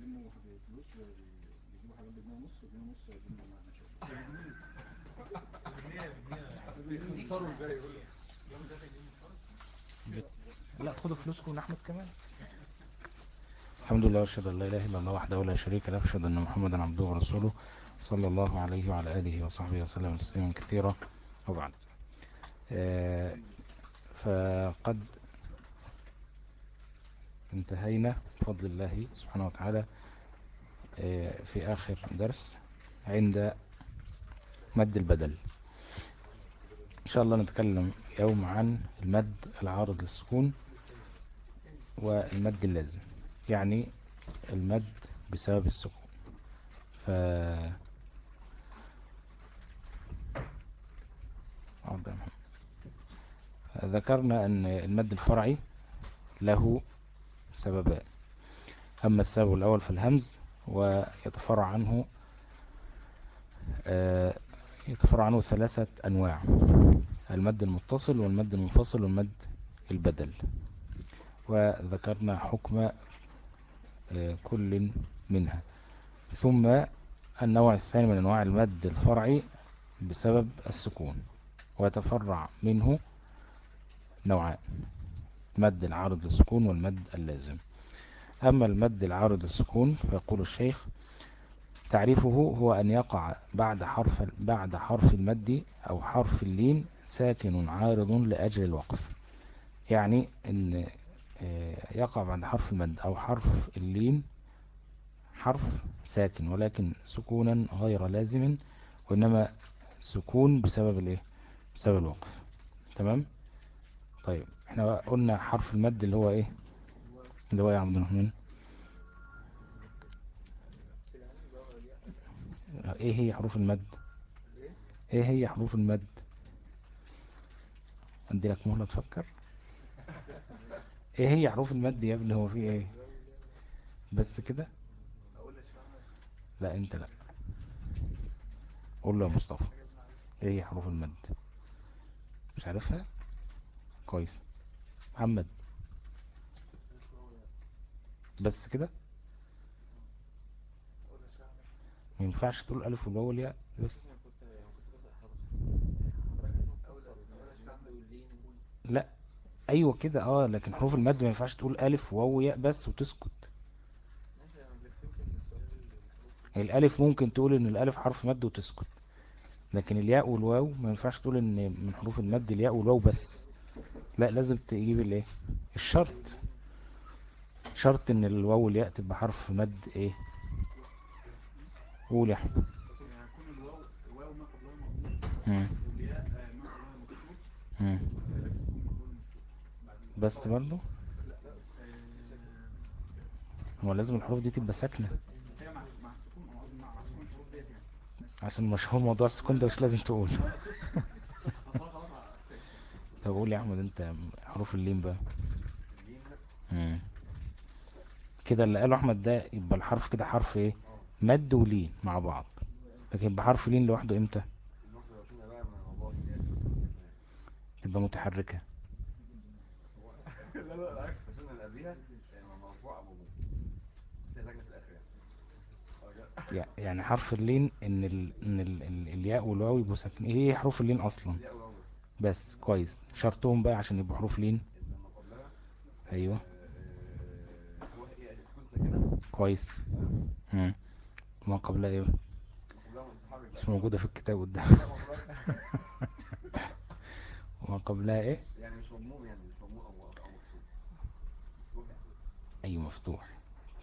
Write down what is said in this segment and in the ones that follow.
بيلموا فلوس بيجيبوا حاجات بجنيه ونص وجنيه ونص يجيبوا معنا لا خدوا فلوسكم أحمد كمان. الحمد لله وأشهد أن لا إله إلا الله وحده لا شريك له وأشهد أن محمدا عبده ورسوله صلى الله عليه وعلى آله وصحبه وسلم تسليما كثيرا. وبعد آه، فقد انتهينا بفضل الله سبحانه وتعالى آه، في آخر درس عند مد البدل. إن شاء الله نتكلم يوم عن المد العارض للسكون والمد اللازم يعني المد بسبب السكون. ف ذكرنا أن المد الفرعي له سببان أما السبب الأول في الهمز ويتفرع عنه آه، يتفرع عنه ثلاثة أنواع المد المتصل والمد المنفصل والمد البدل. وذكرنا حكم آه، كل منها. ثم النوع الثاني من أنواع المد الفرعي بسبب السكون ويتفرع منه نوعان. مد العارض للسكون والمد اللازم. أما المد العارض للسكون فيقول الشيخ تعريفه هو أن يقع بعد حرف بعد حرف المد أو حرف اللين ساكن عارض لأجل الوقف. يعني أن آه، يقع بعد حرف المد أو حرف اللين حرف ساكن ولكن سكونا غير لازم وإنما سكون بسبب الإيه؟ بسبب الوقف. تمام؟ طيب إحنا قلنا حرف المد اللي هو إيه؟ اللي هو يا عبد الرحمن؟ إيه هي حروف المد؟ إيه هي حروف المد؟ ادي لك مهلة تفكر. إيه هي حروف المد يا ابني؟ هو في إيه؟ بس كده؟ لا أنت لا. قول له يا مصطفى إيه هي حروف المد؟ مش عارفها؟ كويس. محمد. بس كده؟ ما ينفعش تقول ألف والواو والياء بس. لا. أيوه كده آه لكن حروف المد ما ينفعش تقول ألف وواو وياء بس وتسكت. الألف ممكن تقول إن الألف حرف مد وتسكت لكن الياء والواو ما ينفعش تقول إن من حروف المد الياء والواو بس. لا لازم تجيب الايه الشرط. شرط إن الواو والياء تبقى حرف مد إيه؟ قول يا احمد بس برضو هو لازم الحروف دي تبقى ساكنة. عشان مشهور موضوع السكون ده مش لازم تقول طب قول يا أحمد أنت حروف اللين بقى. كده اللي قاله أحمد ده يبقى الحرف كده حرف إيه؟ مد ولين مع بعض. لكن يبقى حرف لين لوحده إمتى؟ تبقى متحركة. لا لا العكس عشان مرفوع ابو بس هي لجنه الآخر يعني حرف اللين إن ال... إن ال... ال... الياء والواو يبقوا ساكنين. إيه حروف اللين أصلا؟ بس كويس. شرطهم بقى عشان يبقوا حروف لين. أيوه. كويس. ما قبلها إيه؟ مش موجودة في الكتاب قدام. وما قبلها إيه؟ يعني مش مضموم يعني مش أو أيوه مفتوح.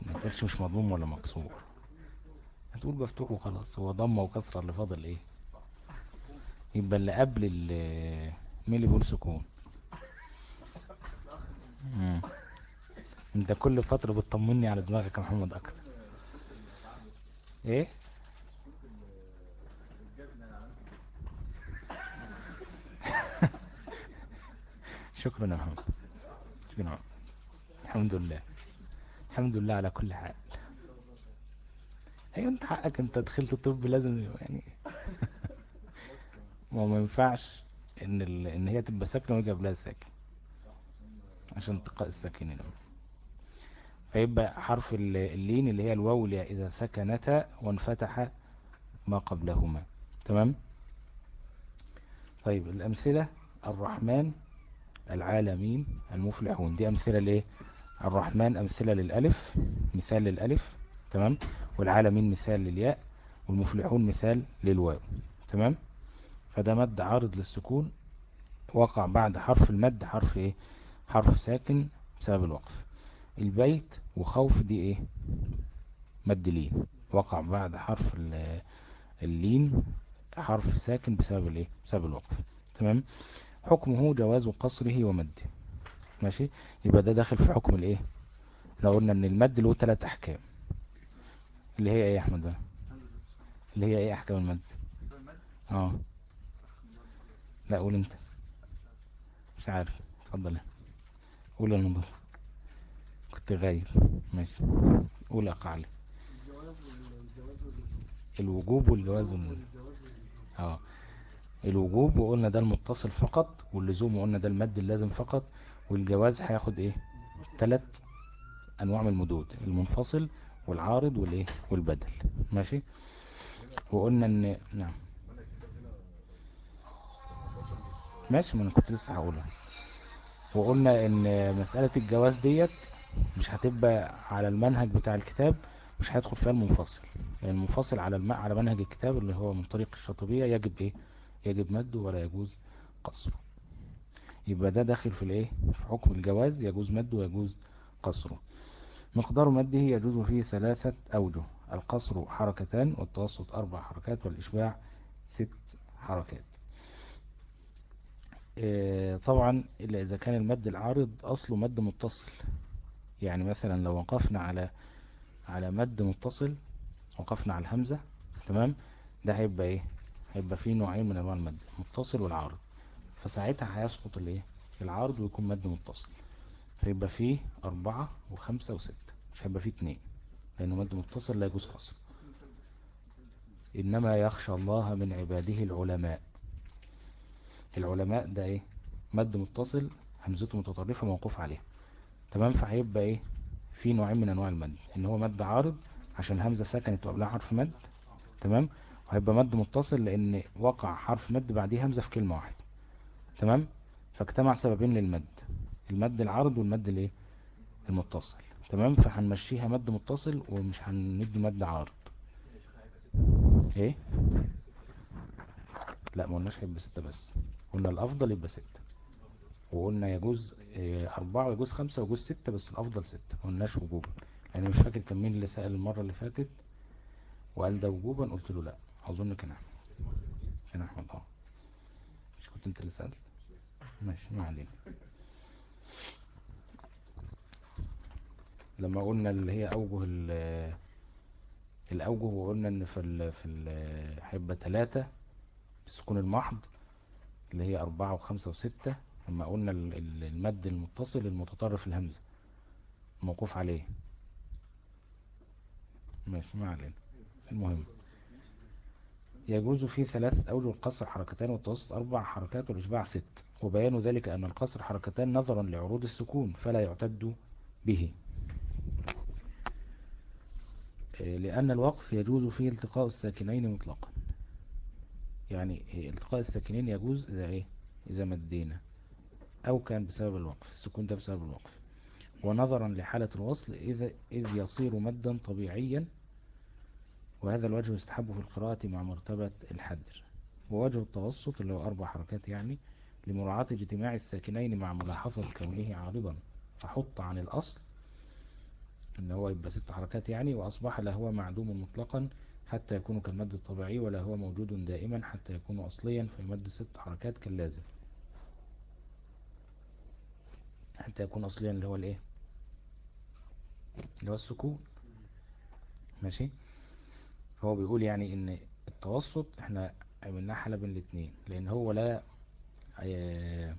ما تقولش مش مضموم ولا مكسور. هتقول مفتوح وخلاص. هو ضمة وكسرة اللي فاضل إيه؟ يبقى اللي قبل مين اللي بيقول سكون. انت كل فترة بتطمني على دماغك يا محمد أكتر. إيه؟ شكرا يا محمد. شكرا. الحمد لله. الحمد لله على كل حال. أيوه أنت حقك أنت دخلت الطب لازم يعني. ما ما ينفعش إن ال... إن هي تبقى ساكنة ويجي قبلها ساكن عشان تقاء الساكنين فيبقى حرف ال- اللين اللي هي الواو إذا سكنتا وانفتح ما قبلهما. تمام؟ طيب الأمثلة الرحمن العالمين المفلحون. دي أمثلة ليه الرحمن أمثلة للألف مثال للألف. تمام؟ والعالمين مثال للياء والمفلحون مثال للواو. تمام؟ فده مد عارض للسكون وقع بعد حرف المد حرف إيه؟ حرف ساكن بسبب الوقف. البيت وخوف دي إيه؟ مد لين. وقع بعد حرف ال- اللين حرف ساكن بسبب الإيه؟ بسبب الوقف. تمام؟ حكمه جواز قصره ومده. ماشي؟ يبقى ده داخل في حكم الإيه؟ إحنا قلنا إن المد له ثلاث أحكام. اللي هي إيه يا أحمد؟ بقى؟ اللي هي إيه أحكام المد؟ آه. لا قول انت. مش عارف. اتفضل. قول الموضوع كنت غايب. ماشي. قول اقع الوجوب والجواز وال... والجواز واللزوم آه. الوجوب وقلنا ده المتصل فقط واللزوم وقلنا ده المد اللازم فقط والجواز هياخد إيه؟ ثلاث أنواع من المدود المنفصل والعارض والإيه؟ والبدل. ماشي؟ وقلنا ان نعم. ماشي ما أنا كنت لسه هقولها. وقلنا إن مسألة الجواز ديت مش هتبقى على المنهج بتاع الكتاب مش هيدخل فيها المنفصل. يعني المنفصل على الم... على منهج الكتاب اللي هو من طريق الشاطبية يجب إيه؟ يجب مده ولا يجوز قصره. يبقى ده داخل في الإيه؟ في حكم الجواز يجوز مده ويجوز قصره. مقدار مده يجوز فيه ثلاثة أوجه القصر حركتان والتوسط أربع حركات والإشباع ست حركات. إيه، طبعا إلا إذا كان المد العارض أصله مد متصل. يعني مثلا لو وقفنا على على مد متصل وقفنا على الهمزة تمام؟ ده هيبقى إيه؟ هيبقى فيه نوعين من أنواع المد المتصل والعارض. فساعتها هيسقط الإيه؟ العارض ويكون مد متصل. فيبقى فيه أربعة وخمسة وستة مش هيبقى فيه اتنين لأنه مد متصل لا يجوز قصر إنما يخشى الله من عباده العلماء. العلماء ده إيه؟ مد متصل همزته متطرفة موقوف عليها. تمام؟ فهيبقى إيه؟ في نوعين من أنواع المد. إن هو مد عارض عشان الهمزة سكنت وقبلها حرف مد. تمام؟ وهيبقى مد متصل لأن وقع حرف مد بعديه همزة في كلمة واحدة. تمام؟ فاجتمع سببين للمد. المد العارض والمد الإيه؟ المتصل. تمام؟ فهنمشيها مد متصل ومش هندي مد عارض. إيه؟ لا ما قلناش هيبقى ستة بس. قلنا الأفضل يبقى ستة. وقلنا يجوز آه، أربعة ويجوز خمسة ويجوز ستة بس الأفضل ستة. ما قلناش وجوبا. يعني مش فاكر كان مين اللي سأل المرة اللي فاتت وقال ده وجوبا قلت له لا. أظن كان أحمد. كان أحمد آه. مش كنت أنت اللي سألت؟ ماشي ما علينا. لما قلنا اللي هي أوجه ال- الأوجه وقلنا إن في ال في ال هيبقى تلاتة بالسكون المحض اللي هي أربعة وخمسة وستة لما قلنا ال- ال- المد المتصل المتطرف الهمزة موقوف عليه. ماشي ما علينا. المهم. يجوز فيه ثلاثة أوجه القصر حركتان والتوسط أربع حركات والإشباع ست. وبيان ذلك أن القصر حركتان نظرا لعروض السكون فلا يعتد به. آه، لأن الوقف يجوز فيه التقاء الساكنين مطلقا. يعني إلتقاء الساكنين يجوز إذا إيه؟ إذا مدينا أو كان بسبب الوقف السكون ده بسبب الوقف. ونظرا لحالة الوصل إذ, إذ يصير مدا طبيعيا وهذا الوجه يستحب في القراءة مع مرتبة الحدر. ووجه التوسط اللي هو أربع حركات يعني لمراعاة اجتماع الساكنين مع ملاحظة كونه عارضا. فحط عن الأصل إن هو يبقى ست حركات يعني وأصبح لا هو معدوم مطلقا حتى يكون كالمد الطبيعي ولا هو موجود دائما حتى يكون أصليا فيمد ست حركات كاللازم. حتى يكون أصليا اللي هو الإيه؟ اللي هو السكون. ماشي؟ هو بيقول يعني إن التوسط إحنا عملناه حالة بين الاتنين لأن هو لا آه،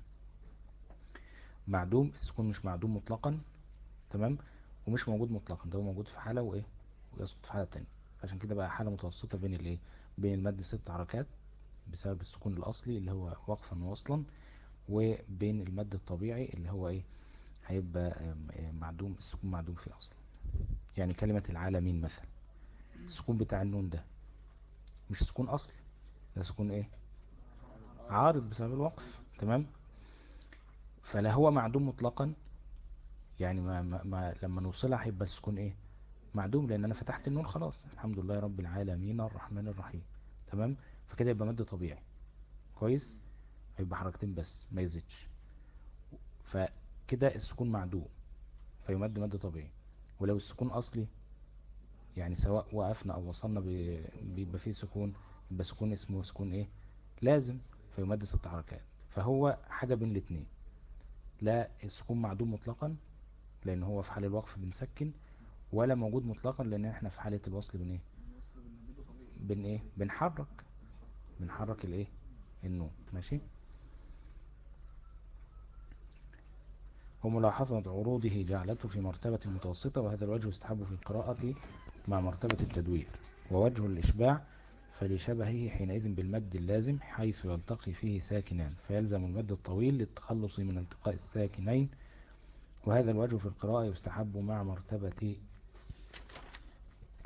معدوم السكون مش معدوم مطلقا تمام؟ ومش موجود مطلقا ده هو موجود في حالة وإيه؟ ويسقط في حالة تانية. عشان كده بقى حالة متوسطة بين الايه؟ بين المد ست حركات بسبب السكون الأصلي اللي هو وقفا ووصلا وبين المد الطبيعي اللي هو إيه؟ هيبقى معدوم السكون معدوم فيه أصلا. يعني كلمة العالمين مثلا. السكون بتاع النون ده مش سكون اصلي ده سكون إيه؟ عارض بسبب الوقف. تمام؟ فلا هو معدوم مطلقا يعني ما, ما, ما لما نوصلها هيبقى السكون إيه؟ معدوم لأن أنا فتحت النون خلاص. الحمد لله رب العالمين الرحمن الرحيم. تمام؟ فكده يبقى مد طبيعي. كويس؟ هيبقى حركتين بس ما يزيدش. فكده السكون معدوم فيمد مد طبيعي. ولو السكون أصلي يعني سواء وقفنا أو وصلنا بي- بيبقى فيه سكون يبقى سكون اسمه سكون إيه؟ لازم فيمد ست حركات. فهو حاجة بين الاتنين. لا السكون معدوم مطلقا لأن هو في حال الوقف بنسكن. ولا موجود مطلقا لأن إحنا في حالة الوصل بن إيه بن إيه؟ بنحرك. بنحرك الإيه؟ النون ماشي؟ وملاحظة عروضه جعلته في مرتبة متوسطة وهذا الوجه يستحب في القراءة مع مرتبة التدوير. ووجه الإشباع فلشبهه حينئذ بالمد اللازم حيث يلتقي فيه ساكنان. فيلزم المد الطويل للتخلص من التقاء الساكنين. وهذا الوجه في القراءة يستحب مع مرتبة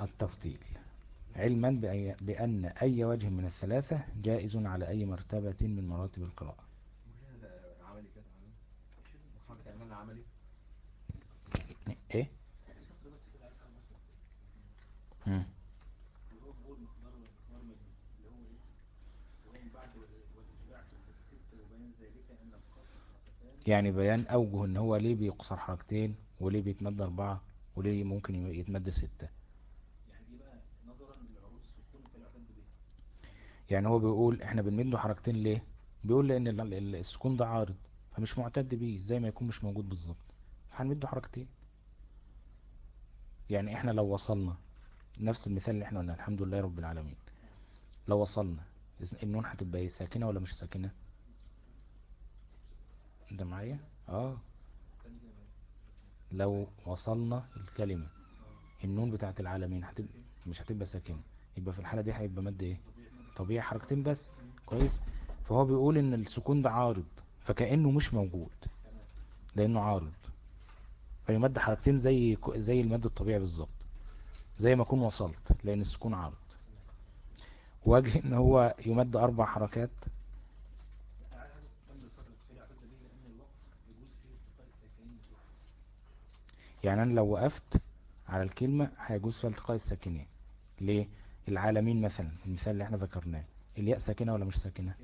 التفضيل. علما بأن أي وجه من الثلاثة جائز على أي مرتبة من مراتب القراءة. إيه؟ يعني بيان أوجه إن هو ليه بيقصر حركتين وليه بيتمد أربعة وليه ممكن يتمد ستة يعني دي بقى نظرا لعروض السكون فيعتد به يعني هو بيقول إحنا بنمده حركتين ليه؟ بيقول لأن ال- ال- السكون ده عارض فمش معتد بيه زي ما يكون مش موجود بالظبط. فهنمده حركتين. يعني إحنا لو وصلنا نفس المثال اللي إحنا قلنا الحمد لله رب العالمين. لو وصلنا النون هتبقى إيه ساكنة ولا مش ساكنة؟ أنت معايا؟ آه. لو وصلنا الكلمة النون بتاعت العالمين هتبقى مش هتبقى ساكنة. يبقى في الحالة دي هيبقى مد إيه؟ طبيعي حركتين بس كويس؟ فهو بيقول إن السكون ده عارض فكأنه مش موجود لأنه عارض. فيمد حركتين زي زي المد الطبيعي بالظبط زي ما أكون وصلت لأن السكون عارض. وجه إن هو يمد أربع حركات. يعني أنا لو وقفت على الكلمة هيجوز فيها التقاء الساكنين. ليه؟ العالمين مثلا المثال اللي إحنا ذكرناه الياء ساكنة ولا مش ساكنة؟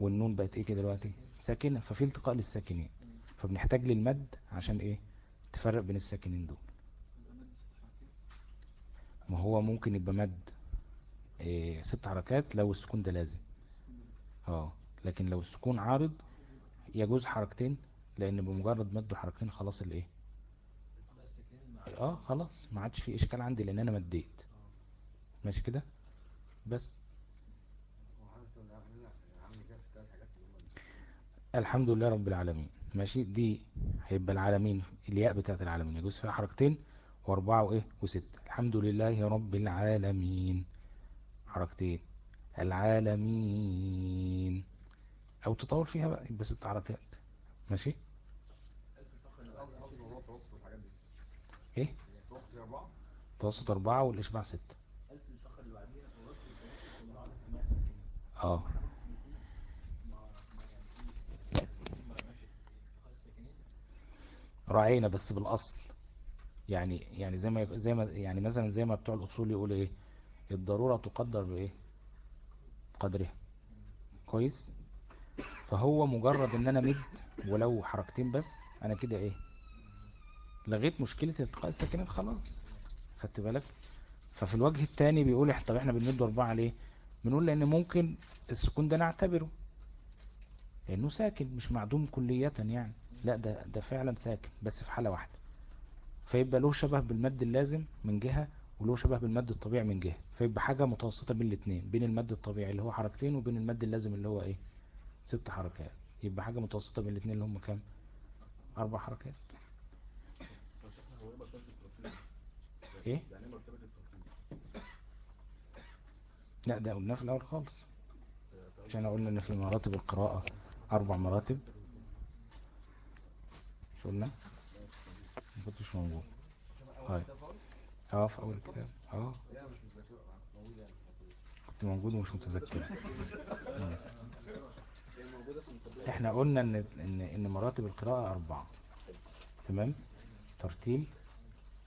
والنون بقت إيه كده دلوقتي؟ ساكنة ففي التقاء للساكنين. فبنحتاج للمد عشان إيه؟ تفرق بين الساكنين دول. ما هو ممكن يبقى مد إيه ست حركات لو السكون ده لازم. آه لكن لو السكون عارض يجوز حركتين لأن بمجرد مد حركتين خلاص الإيه؟ آه خلاص ما عادش في إشكال عندي لأن أنا مديت. ماشي كده؟ بس. الحمد لله رب العالمين. ماشي؟ دي هيبقى العالمين الياء بتاعت العالمين. يجوز فيها حركتين واربعة وإيه؟ وستة. الحمد لله رب العالمين. حركتين. العالمين. أو تطول فيها بقى يبقى ست حركات. ماشي؟ إيه؟ توسط أربعة والاشباع ستة ألف الفخر اللي بعديها ووجه التوسط ومراعاة اجتماع الساكنين آه إحنا برضه في الاثنين ما ما يعني إيه الاثنين ما رأيناش التقاء الساكنين راعينا بس بالأصل. يعني يعني زي ما زي ما يعني مثلا زي ما بتوع الأصول يقولوا إيه؟ الضرورة تقدر بإيه؟ قدرها كويس؟ فهو مجرد إن أنا مد ولو حركتين بس أنا كده إيه؟ لغيت مشكلة التقاء الساكنين خلاص. خدت بالك؟ ففي الوجه التاني بيقول طب إحنا بنمد أربعة ليه؟ بنقول لأن ممكن السكون ده نعتبره. لأنه ساكن مش معدوم كلية يعني. لا ده ده فعلا ساكن بس في حالة واحدة. فيبقى له شبه بالمد اللازم من جهة وله شبه بالمد الطبيعي من جهة. فيبقى حاجة متوسطة بين الاثنين بين المد الطبيعي اللي هو حركتين وبين المد اللازم اللي هو إيه؟ ست حركات. يبقى حاجة متوسطة بين الاثنين اللي هم كام؟ أربع حركات. إيه مرتبة الترتيب؟ إيه يعني إيه مرتبة الترتيب؟ لا ده قلناه في الأول خالص. عشان قلنا إن في مراتب القراءة أربع مراتب. مش قلنا؟ ما كنتش موجود. طيب. أه في أول الكتاب أه. مش كنت موجود ومش متذكر. إحنا قلنا إن إن إن مراتب القراءة أربعة. تمام؟ ترتيل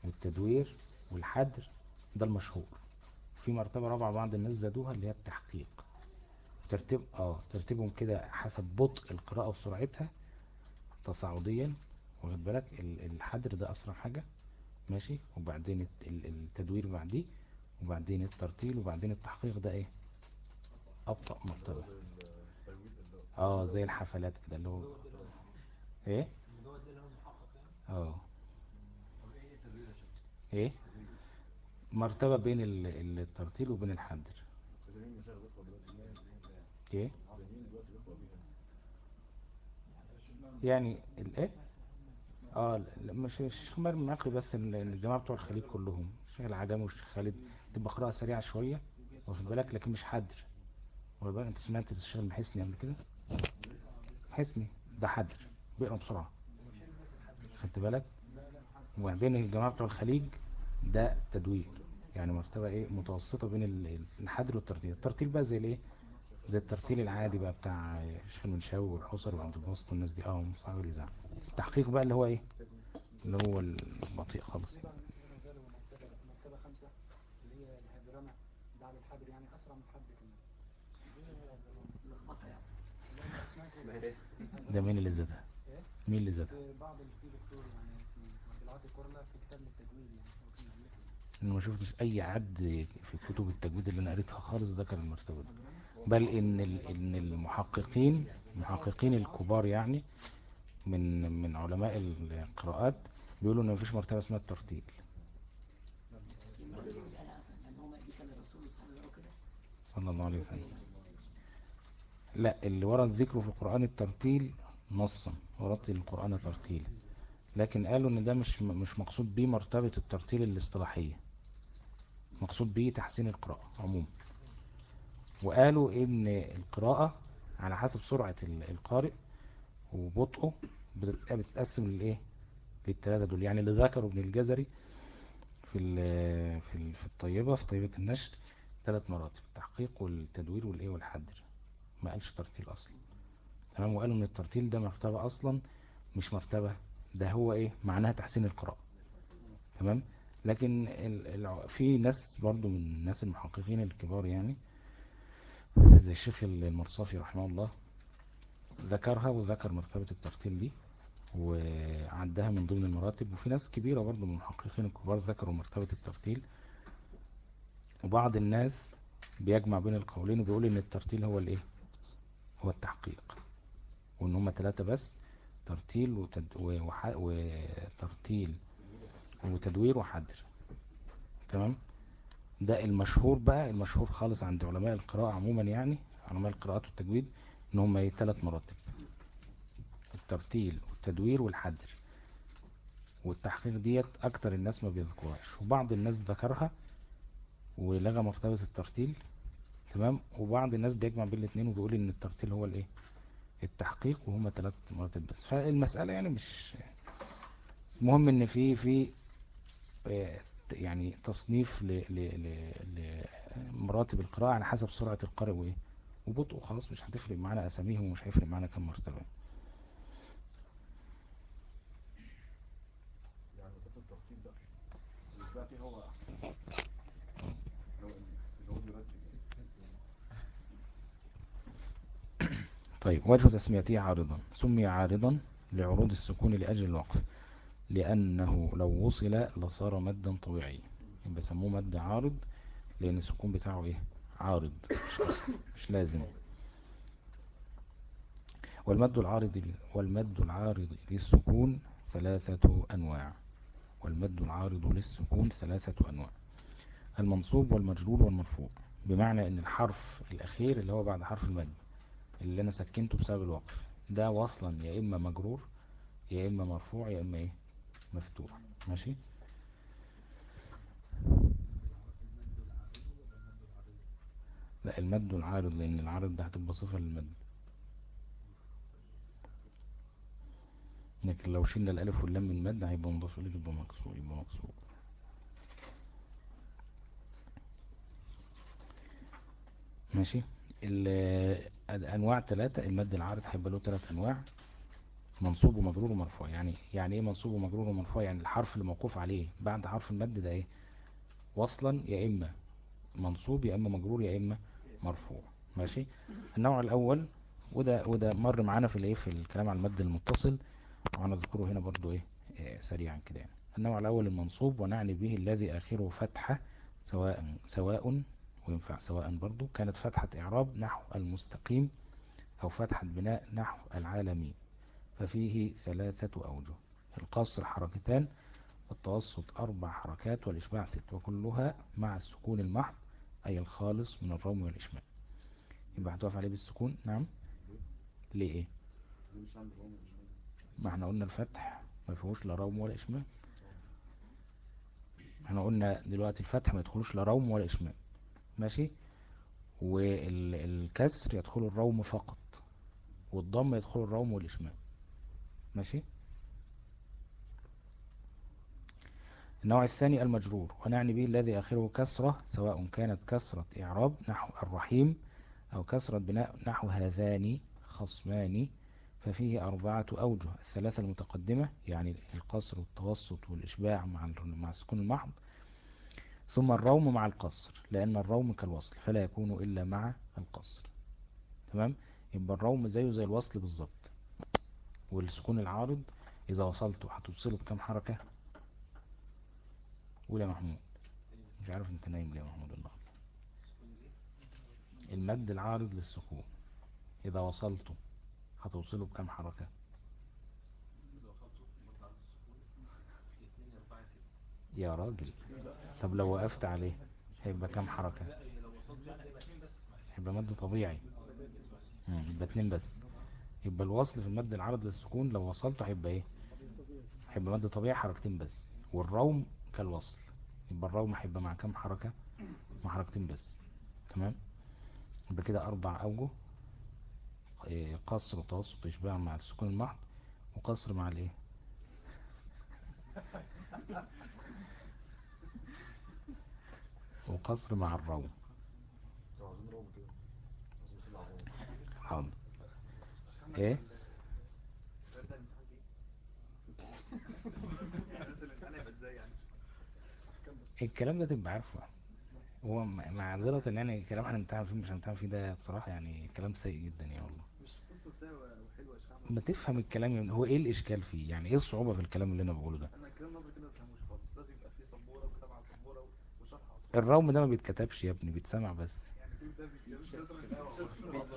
والتدوير والحدر. ده المشهور. في مرتبة رابعة بعض الناس زادوها اللي هي التحقيق. ترتيب آه ترتيبهم كده حسب بطء القراءة وسرعتها. تصاعديا واخد بالك؟ ال- الحدر ده أسرع حاجة. ماشي؟ وبعدين الت- ال- التدوير بعديه وبعدين الترتيل وبعدين التحقيق ده إيه؟ أبطأ مرتبة. آه زي الحفلات كده اللي هو إيه؟ آه. إيه التدريب يا شيخ؟ إيه مرتبة بين ال- ال- الترتيل وبين الحدر إيه؟ يعني الايه آه مش الشيخ مالك المعقي بس ال- الجماعة بتوع الخليج كلهم. الشيخ العجمي والشيخ خالد تبقى قراءة سريعة شوية. واخد بالك؟ لكن مش حدر واخد بالك؟ انت سمعت الشيخ المحسني قبل كده؟ محسني ده حدر بيقرأ بسرعة. خدت بالك؟ وبعدين الجماعة بتوع الخليج ده تدوير. يعني مرتبة إيه متوسطة بين ال- الحدر والترتيل. الترتيل بقى زي الإيه؟ زي الترتيل العادي بقى بتاع الشيخ المنشاوي والحصر وعبد الباسط والناس دي. آه مصعب الإذاعة التحقيق بقى اللي هو إيه؟ اللي هو البطيء خالص. يعني كده ده مين اللي زادها؟ إيه؟ مين اللي زادها؟ في بعض في دكتور يعني اسمه عبد العاطي كورلا في كتاب للتجويد يعني. أنا ما شفتش أي عد في كتب التجويد اللي أنا قريتها خالص ذكر المرتبة دي بل إن إن المحققين المحققين الكبار يعني من من علماء القراءات بيقولوا إن مفيش مرتبة اسمها الترتيل. صلى الله عليه وسلم. لا اللي ورد ذكره في القرآن الترتيل نصا ورتل القرآن ترتيلا لكن قالوا إن ده مش مش مقصود بيه مرتبة الترتيل الاصطلاحية. مقصود بيه تحسين القراءة عموما. وقالوا إن القراءة على حسب سرعة ال- القارئ وبطئه بتت- بتتقسم للايه للثلاثة دول. يعني اللي ذكره ابن الجزري في في في الطيبة في طيبة النشر ثلاث مراتب التحقيق والتدوير والإيه والحدر. ما قالش ترتيل أصلا. تمام؟ وقالوا إن الترتيل ده مرتبة أصلا مش مرتبة ده هو إيه؟ معناها تحسين القراءة. تمام؟ لكن. في ناس برضو من الناس المحققين الكبار يعني زي الشيخ المرصافي رحمه الله ذكرها وذكر مرتبة الترتيل دي وعدها من ضمن المراتب. وفي ناس كبيرة برضو من المحققين الكبار ذكروا مرتبة الترتيل. وبعض الناس بيجمع بين القولين وبيقول إن الترتيل هو الإيه؟ هو التحقيق. وإن هما ثلاثة بس ترتيل وتد... وح... وترتيل وتدوير وحدر تمام؟ ده المشهور بقى المشهور خالص عند علماء القراءة عموما يعني علماء القراءات والتجويد إن هما ثلاث مراتب. الترتيل والتدوير والحدر والتحقيق ديت أكتر الناس ما بيذكرهاش وبعض الناس ذكرها ولغى مرتبة الترتيل. تمام؟ وبعض الناس بيجمع بين الاثنين وبيقول إن الترتيل هو الإيه؟ التحقيق وهما ثلاث مراتب بس. فالمسألة يعني مش مهم إن في في يعني تصنيف لمراتب القراءة على حسب سرعة القارئ وإيه وبطء خلاص مش هتفرق معانا أساميهم ومش هيفرق معانا كم مرتبة. يعني الترتيب بالنسبة لي هو بيرتب طيب وجه تسميته عارضا. سمي عارضا لعروض السكون لأجل الوقف. لأنه لو وصل لصار مدا طبيعيا. يبقى سموه مد عارض لأن السكون بتاعه إيه؟ عارض مش أصل مش لازم. والمد العارض والمد العارض للسكون ثلاثة أنواع. والمد العارض للسكون ثلاثة أنواع. المنصوب والمجرور والمرفوع بمعنى إن الحرف الأخير اللي هو بعد حرف المد اللي أنا سكنته بسبب الوقف ده وصلا يا إما مجرور يا إما مرفوع يا إما إيه؟ مفتوح. ماشي؟ لا المد والعارض لأن العارض ده هتبقى صفة للمد. لكن لو شلنا الألف واللام من المد هيبقى مضاف إليه يبقى مكسور يبقى مكسور. ماشي؟ أنواع ثلاثة المد العارض هيبقى له ثلاث أنواع. منصوب ومجرور ومرفوع. يعني يعني إيه منصوب ومجرور ومرفوع؟ يعني الحرف اللي موقوف عليه بعد حرف المد ده إيه؟ وصلا يا إما منصوب يا إما مجرور يا إما مرفوع. ماشي؟ النوع الأول وده وده مر معانا في الإيه؟ في الكلام عن المد المتصل وهنذكره هنا برضو إيه؟ إيه سريعا كده يعني. النوع الأول المنصوب ونعني به الذي آخره فتحة سواء سواء وينفع. سواء برضو كانت فتحة إعراب نحو المستقيم أو فتحة بناء نحو العالمين. ففيه ثلاثة أوجه القصر حركتان والتوسط أربع حركات والإشباع ست وكلها مع السكون المحض أي الخالص من الروم والاشمام يبقى هتقف عليه بالسكون؟ نعم. ليه عامل ما إحنا قلنا الفتح ما فيهوش لا روم ولا اشمام إحنا قلنا دلوقتي الفتح ما يدخلوش لا روم ولا اشمام ماشي؟ والكسر يدخل الروم فقط والضم يدخل الروم والاشمام ماشي؟ النوع الثاني المجرور ونعني به الذي آخره كسرة سواء كانت كسرة إعراب نحو الرحيم أو كسرة بناء نحو هذان خصمان ففيه أربعة أوجه الثلاثة المتقدمة يعني القصر والتوسط والإشباع مع مع السكون المحض ثم الروم مع القصر لأن الروم كالوصل فلا يكون إلا مع القصر. تمام؟ يبقى الروم زيه زي الوصل بالظبط. والسكون العارض إذا وصلته هتوصله بكم حركة؟ قول يا محمود. مش عارف أنت نايم ليه يا محمود النهارده. المد العارض للسكون. إذا وصلته هتوصله بكم حركة؟ يا راجل. طب لو وقفت عليه هيبقى كم حركة؟ هيبقى مد طبيعي. يبقى اتنين بس. يبقى الوصل في المد العرض للسكون لو وصلته هيبقى إيه؟ هيبقى مد طبيعي حركتين بس والروم كالوصل. يبقى الروم هيبقى مع كم حركة؟ مع حركتين بس. تمام؟ يبقى كده أربع أوجه إيه، قصر وتوسط واشباع مع السكون المحض وقصر مع الإيه؟ وقصر مع الروم حاضر. إيه؟ الكلام ده تبقى عارفه. هو معذرة يعني الكلام هنمتحن فيه مش هنمتحن فيه ده بصراحة يعني كلام سيء جدا يا والله. مش سهله وحلوه يا شيخ ما تفهم الكلام يعني هو إيه الإشكال فيه؟ يعني إيه الصعوبة في الكلام اللي أنا بقوله ده؟ أنا الكلام نظري كده ما بفهموش خالص لازم يبقى فيه سبوره وكتاب على سبوره وشرح على سبوره الروم ده ما بيتكتبش يا ابني بيتسمع بس.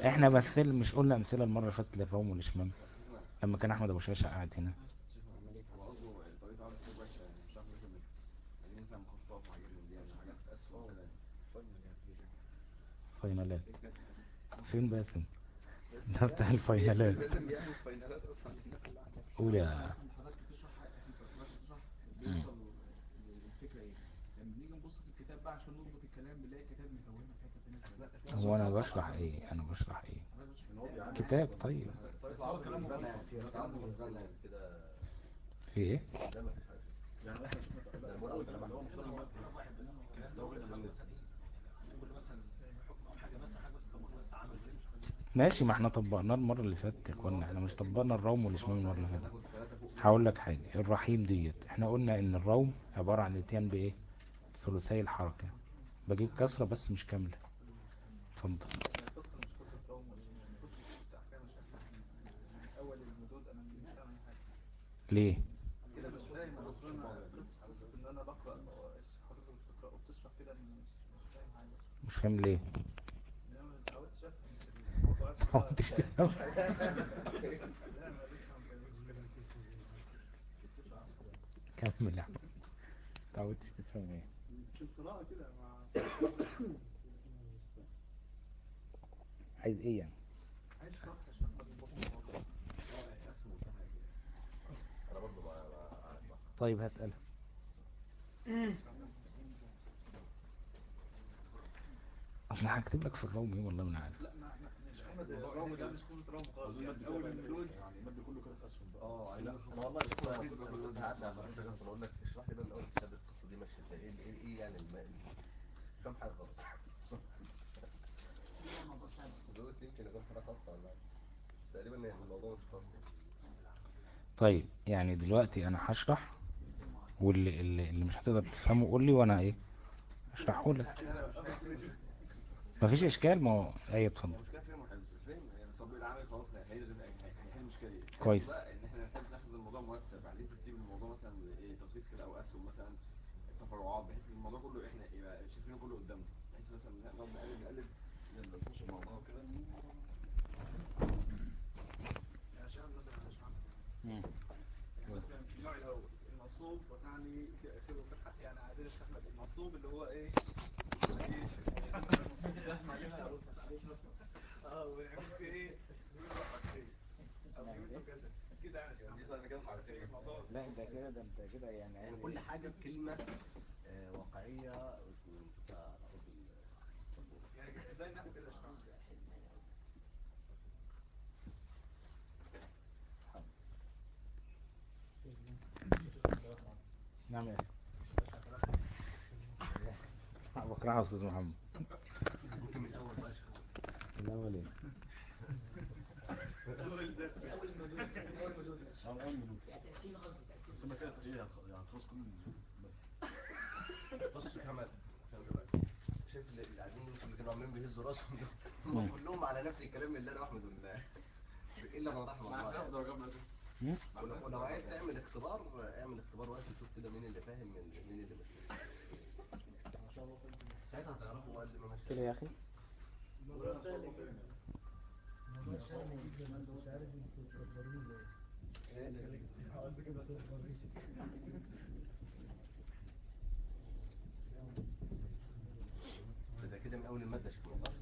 إحنا مثل مش قلنا امثلة المرة اللي فاتت للروم والاشمام لما كان أحمد أبو شاشة قاعد هنا. هو قصده طريقة عرض الكتاب وحشة يعني مش هو أنا بشرح إيه؟ أنا بشرح إيه؟ كتاب طيب. في إيه؟ حاجة حاجة حاجة ماشي ما إحنا طبقناه المرة اللي فاتت يا اخوانا إحنا مش طبقنا الروم والاشمام المرة اللي فاتت. هقول لك حاجة. الرحيم ديت إحنا قلنا إن الروم عبارة عن إتيان بإيه؟ ثلثي الحركة. بجيب كسرة بس مش كاملة. اتفضل مش مش ليه؟ كده مش فاهم أنا كده مش مش مش ليه حاولتش حاولتش كمل يا أحمد. تعودتش تفهم إيه. في القراءه كده مع عايز إيه يعني؟ عايز شرح بقى طيب أصل هكتب لك في الروم إيه والله ما عارف. لا ما الروم ده مش قصه روم خالص يعني يعني كله كده آه أنا والله أصلا أقول لك القصة دي ماشية إزاي؟ إيه إيه يعني. مش فاهم طيب يعني دلوقتي أنا هشرح واللي اللي, اللي مش هتقدر تفهمه قول لي وأنا إيه اشرحه لك. مفيش إشكال؟ ما هو إيه اتفضل. التطبيق العملي خلاص هيحل المشكلة دي كويس. إن إحنا نحب ناخد الموضوع مرتب بعدين ترتيب الموضوع مثلا إيه، تلخيص كده أو اسهم مثلا تفرعات بحيث الموضوع كله إحنا يبقى شايفينه كله قدامنا. بحيث مثلا نقعد نقلب نقلب كده يعني مثلا يعني مثلا النوع الأول المنصوب وتعني في اخره فتحه يعني المنصوب اللي هو إيه آه ويعمل في إيه أو يعمل كذا كده يعني لا ده كده ده انت كده يعني كل حاجة بكلمة آه، إزاي نعمل كده شباب نعم يا أخي. بكره يا أستاذ محمد. من الأول بقى شوف الأول إيه؟ بس ما شايف اللي قاعدين اللي كانوا عاملين بيهزوا راسهم دول هم كلهم على نفس الكلام اللي أنا وأحمد قلناه. إلا من رحم الله؟ ولو عايز تعمل اختبار اعمل اختبار وقت وشوف كده مين اللي فاهم من مين اللي مش فاهم. ساعتها هتعرفوا بقى اللي ما مش كده يا أخي؟ ده كده أول المادة شكله صح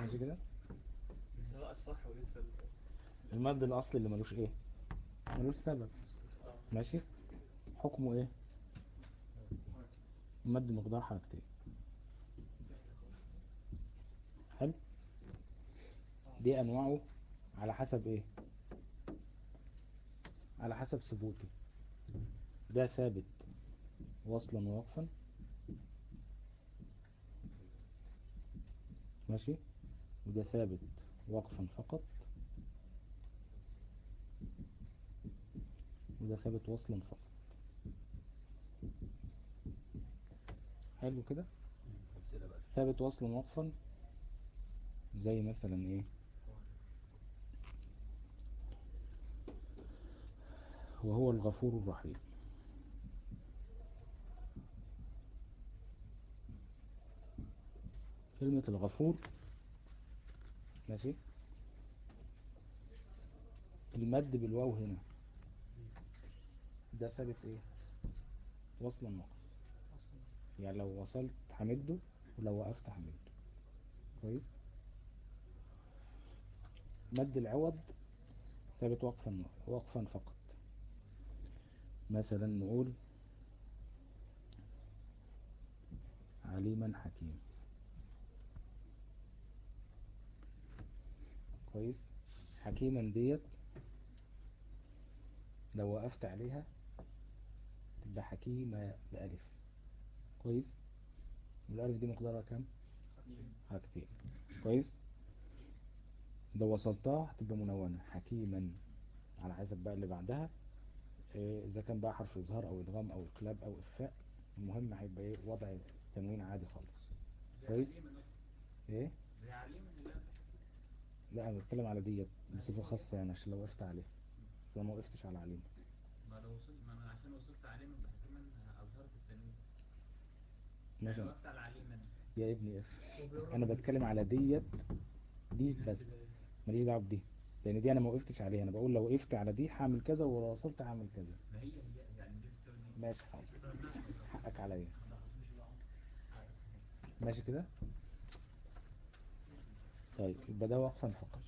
ماشي كده؟ لسه بقى الشرح ولسه ال- المد الأصلي اللي ملوش إيه؟ ملوش سبب. ماشي؟ حكمه إيه؟ مد مقدار حركتين. حلو؟ دي أنواعه على حسب إيه؟ على حسب ثبوته. ده ثابت وصلا ووقفا. ماشي؟ وده ثابت وقفا فقط. وده ثابت وصلا فقط. حلو كده؟ ثابت وصلا وقفا. زي مثلا إيه؟ وهو الغفور الرحيم. كلمة الغفور ماشي؟ المد بالواو هنا. ده ثابت إيه؟ وصلا وقف يعني لو وصلت حمده ولو وقفت حمده كويس؟ مد العوض ثابت وقفا وقفا فقط. مثلا نقول عليما حكيم. كويس؟ حكيما ديت لو وقفت عليها تبقى حكيمة بألف. كويس؟ والألف دي مقدارها كام؟ حركتين كويس؟ لو وصلتها هتبقى منونة. حكيما على حسب بقى اللي بعدها. إيه، إذا كان بقى حرف إظهار أو إدغام أو إقلاب أو اخفاء المهم هيبقى إيه؟ وضع تنوين عادي خالص. كويس؟ إيه؟ زي لا أنا بتكلم على ديت بصفة خاصة يعني عشان لو وقفت عليها. بس أنا ما وقفتش على عليم ما لو وصلت ما أنا عشان وصلت عليم يبقى كمان اظهرت التنوين ماشي يعني يا ابني اف أنا بتكلم على ديت دي بس. ماليش دعوة بدي. لأن دي أنا ما وقفتش عليها. أنا بقول لو وقفت على دي هعمل كذا ولو وصلت هعمل كذا. يعني ماشي حاضر. حقك عليا. ماشي كده؟ طيب يبقى ده وقفا فقط.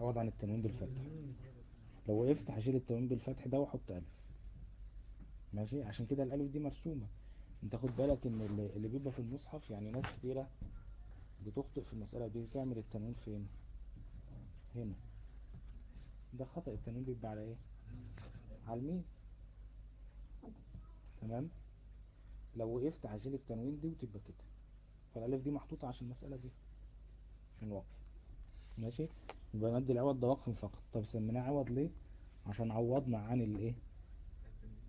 عوض عن التنوين بالفتح. لو وقفت هشيل التنوين بالفتح ده وأحط ألف. ماشي؟ عشان كده الألف دي مرسومة. انت خد بالك ان اللي, اللي بيبقى في المصحف يعني ناس كتيرة بتخطئ في المسألة دي تعمل التنوين فين؟ هنا. ده خطأ التنوين بيبقى على إيه؟ على الميم تمام؟ لو وقفت هشيل التنوين دي وتبقى كده. فالألف دي محطوطة عشان المسألة دي. عشان وقف ماشي؟ يبقى مد العوض ده وقف فقط. طب سميناه عوض ليه؟ عشان عوضنا عن الإيه؟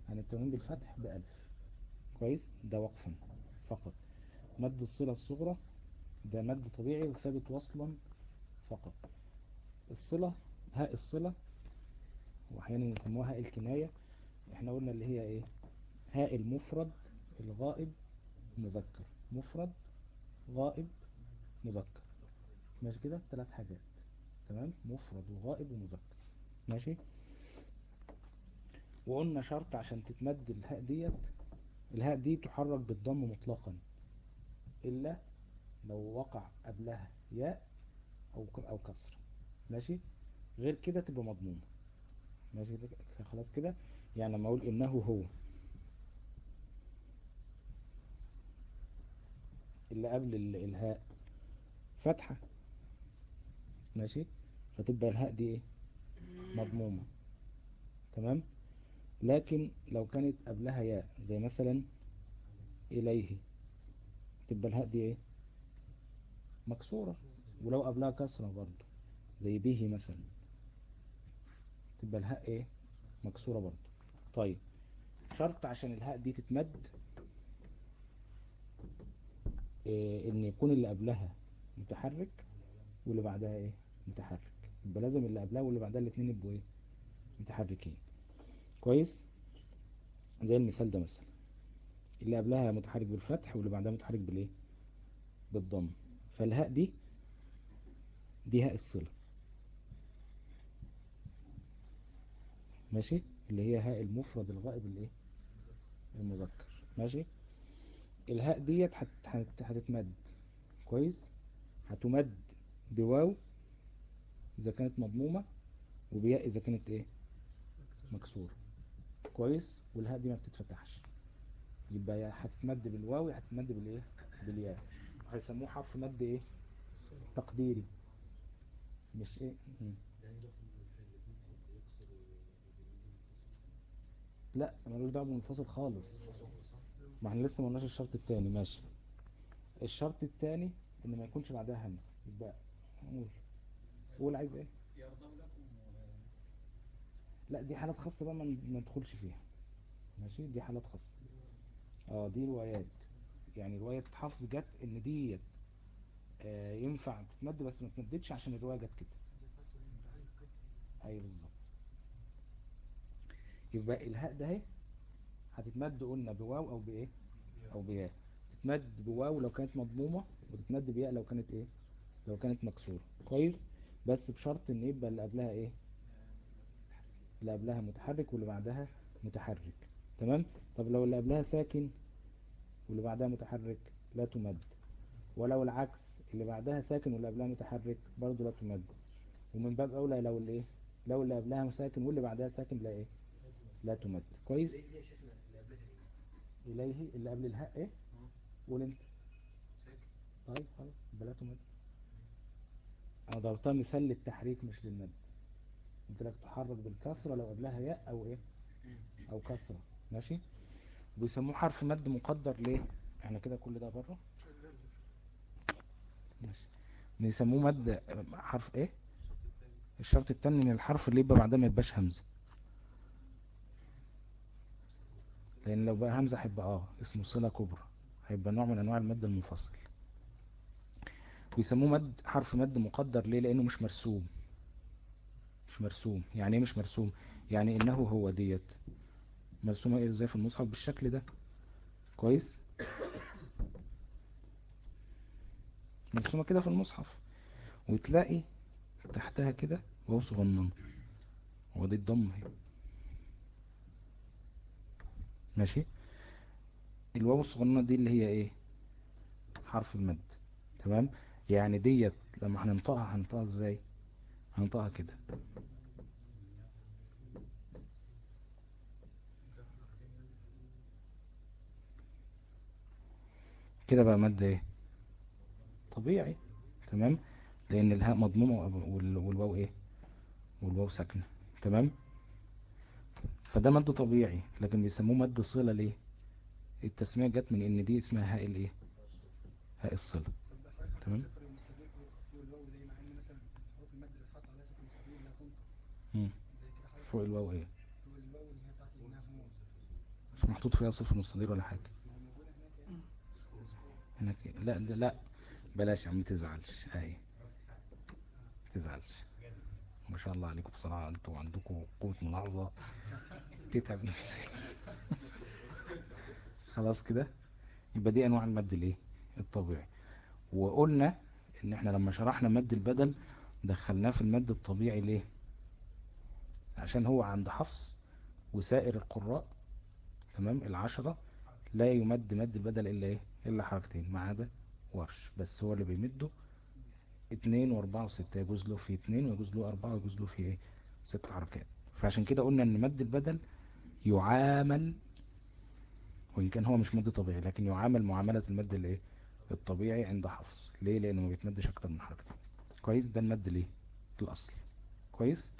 عن التنوين بالفتح بألف. كويس ده وقفا فقط. مد الصلة الصغرى ده مد طبيعي وثابت وصلا فقط. الصلة هاء الصلة واحيانا يسموها هاء الكناية. إحنا قلنا اللي هي إيه؟ هاء المفرد الغائب مذكر. مفرد غائب مذكر. ماشي كده؟ ثلاث حاجات. تمام؟ مفرد وغائب ومذكر. ماشي؟ وقلنا شرط عشان تتمد الهاء ديت الهاء دي تحرك بالضم مطلقا إلا لو وقع قبلها ياء أو أو كسر. ماشي؟ غير كده تبقى مضمومة. ماشي؟ خلاص كده؟ يعني لما أقول إنه هو. اللي قبل ال- الهاء. فتحة. ماشي؟ فتبقى الهاء دي إيه؟ مضمومة. تمام؟ لكن لو كانت قبلها ياء زي مثلا إليه. تبقى الهاء دي إيه؟ مكسورة. ولو قبلها كسرة برضو زي به مثلا. تبقى الهاء إيه؟ مكسورة برضو طيب. شرط عشان الهاء دي تتمد إيه إن يكون اللي قبلها متحرك واللي بعدها إيه؟ متحرك. يبقى لازم اللي قبلها واللي بعدها الاثنين يبقوا إيه؟ متحركين. كويس؟ زي المثال ده مثلا. اللي قبلها متحرك بالفتح واللي بعدها متحرك بالإيه؟ بالضم. فالهاء دي دي هاء الصلة. ماشي؟ اللي هي هاء المفرد الغائب الايه المذكر. ماشي؟ الهاء ديت هت- هت- هتتمد. كويس؟ هتمد بواو إذا كانت مضمومة وبياء إذا كانت إيه؟ مكسورة. كويس والهاء دي ما بتتفتحش. يبقى هتتمد بالواو هتتمد بالإيه؟ بالياء. هيسموه حرف مد إيه؟ تقديري. مش إيه. لا ملوش دعوة بالمنفصل خالص. ما إحنا لسه ما قلناش الشرط التاني. ماشي. الشرط التاني إن ما يكونش بعدها همزة. يبقى قول. قول عايز إيه؟ يرضى لا دي حالات خاصة بقى ما ندخلش فيها. ماشي؟ دي حالات خاصة. آه دي روايات. يعني رواية حفص جت إن ديت آه ينفع تتمد بس ما تمددش عشان الرواية جت كده. أيوه بالظبط. يبقى الهاء ده اهي هتتمد قلنا بواو أو بإيه؟ أو بياء. تتمد بواو لو كانت مضمومة وتتمد بياء لو كانت إيه؟ لو كانت مكسورة. كويس؟ بس بشرط إن يبقى اللي قبلها إيه؟ اللي قبلها متحرك واللي بعدها متحرك. تمام؟ طب لو اللي قبلها ساكن واللي بعدها متحرك لا تمد. ولو العكس اللي بعدها ساكن واللي قبلها متحرك برضه لا تمد. ومن باب أولى لو اللي إيه؟ لو اللي قبلها ساكن واللي بعدها ساكن لا إيه؟ لا تمد. كويس؟ ليه يا شيخنا اللي؟ إليه قبل الهاء إيه؟ قول أنت. ساكن. طيب خلاص يبقى لا تمد. أنا ضربتها مثال للتحريك مش للمد. قلت لك تحرك بالكسرة لو قبلها ياء أو إيه؟ أو كسرة. ماشي؟ بيسموه حرف مد مقدر ليه؟ إحنا كده كل ده بره؟ ماشي. بيسموه مد حرف إيه؟ الشرط التاني ان الحرف اللي يبقى بعدها ما يبقاش همزة. لأن لو بقى همزة هيبقى آه اسمه صلة كبرى. هيبقى نوع من أنواع المد المنفصل. بيسموه مد حرف مد مقدر ليه؟ لأنه مش مرسوم. مش مرسوم. يعني إيه مش مرسوم؟ يعني إنه هو ديت. مرسومة إيه إزاي في المصحف بالشكل ده؟ كويس؟ مرسومة كده في المصحف. وتلاقي تحتها كده وهو صغنن. ودي الضم أهي. ماشي؟ الواو الصغننة دي اللي هي إيه؟ حرف المد. تمام؟ يعني ديت لما هننطقها هننطقها إزاي؟ هننطقها كده. كده بقى مد إيه؟ طبيعي. تمام؟ لأن الهاء مضمومة وال- والواو إيه؟ والواو ساكنة. تمام؟ فده مد طبيعي لكن بيسموه مد صلة ليه؟ التسمية جت من إن دي اسمها هاء الإيه؟ هاء الصلة. تمام. صفر المستدير فوق الواو دي مع ان مثلا حروف المد اللي اتحط عليها صفر المستدير لا تنطق مم. فوق الواو هي. مش محطوط فيها صفر مستدير ولا حاجة. هناك لا لا بلاش يا عم تزعلش. أهي. تزعلش. ما شاء الله عليكم بصراحة. أنتوا عندكم قوة ملاحظة. تتعب نفسك. خلاص كده؟ يبقى دي أنواع المد الايه الطبيعي. وقلنا إن إحنا لما شرحنا مد البدل دخلناه في المد الطبيعي ليه؟ عشان هو عند حفص وسائر القراء تمام؟ العشرة لا يمد مد البدل إلا إيه؟ إلا حركتين ما عدا ورش. بس هو اللي بيمده اتنين وأربعة وستة يجوز له في اتنين ويجوز له أربعة ويجوز له في إيه؟ ست حركات. فعشان كده قلنا إن مد البدل يعامل وإن كان هو مش مد طبيعي لكن يعامل معاملة المد الايه الطبيعي عند حفص. ليه؟ لأنه ما بيتمدش أكتر من حركتين. كويس؟ ده المد ليه؟ الأصل. كويس؟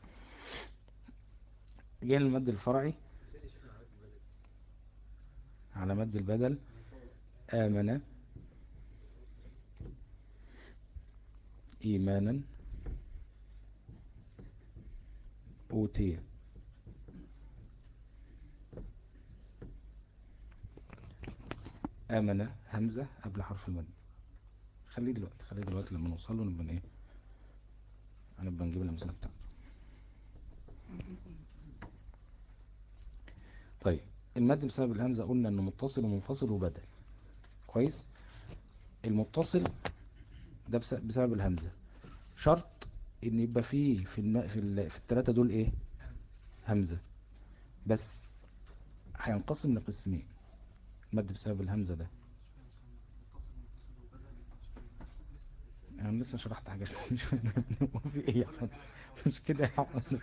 جينا المد الفرعي. على مد البدل. آمن. إيمانا. أوتي. آمن. همزة قبل حرف المد. خليه دلوقتي خليه دلوقتي لما نوصل له نبقى إيه؟ هنبقى نجيب الأمثلة بتاعته. طيب. المد بسبب الهمزة قلنا إنه متصل ومنفصل وبدل. كويس؟ المتصل ده بس- بسبب الهمزة. شرط إن يبقى فيه في الم... في, ال... في الثلاثة دول إيه؟ همزة. بس هينقسم لقسمين. المد بسبب الهمزة ده. أنا لسه شرحت حاجة. مش في إيه يا احمد مش كده يا احمد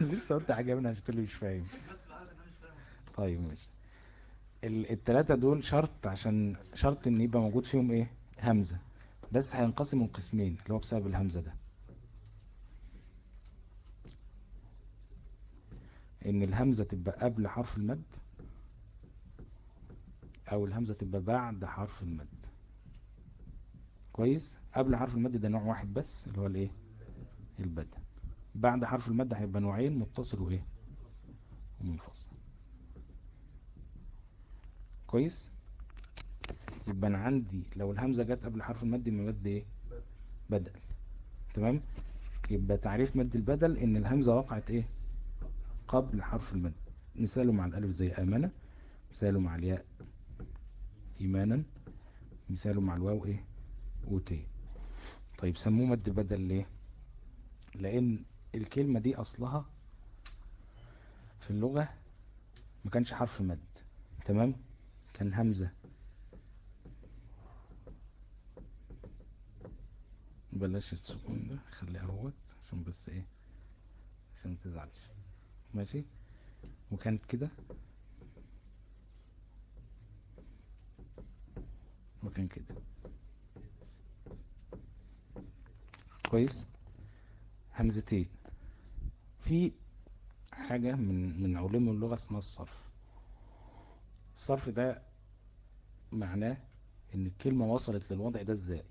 لسه قلت حاجة منها عشان مش فاهم. طيب ماشي. ال- التلاتة دول شرط عشان شرط إن يبقى موجود فيهم إيه؟ همزة. بس هينقسموا قسمين اللي هو بسبب الهمزة ده. إن الهمزة تبقى قبل حرف المد أو الهمزة تبقى بعد حرف المد. كويس؟ قبل حرف المد ده نوع واحد بس اللي هو الإيه؟ البدء. بعد حرف المد هيبقى نوعين متصل وإيه؟ ومنفصل. كويس؟ يبقى أنا عندي لو الهمزة جت قبل حرف المد يبقى مد إيه؟ بدل. تمام؟ يبقى تعريف مد البدل إن الهمزة وقعت إيه؟ قبل حرف المد. مثاله مع الألف زي آمنة مثاله مع الياء إيمانا مثاله مع الواو إيه؟ اوتي طيب سموه مد بدل ليه؟ لأن الكلمة دي أصلها في اللغة ما كانش حرف مد. تمام؟ كان همزة. بلاش السكون ده خليها اهوت عشان بس إيه عشان متزعلش ماشي؟ وكانت كده؟ وكان كده. كويس؟ همزتين. في حاجة من من علوم اللغة اسمها الصرف. الصرف ده معناه إن الكلمة وصلت للوضع ده إزاي؟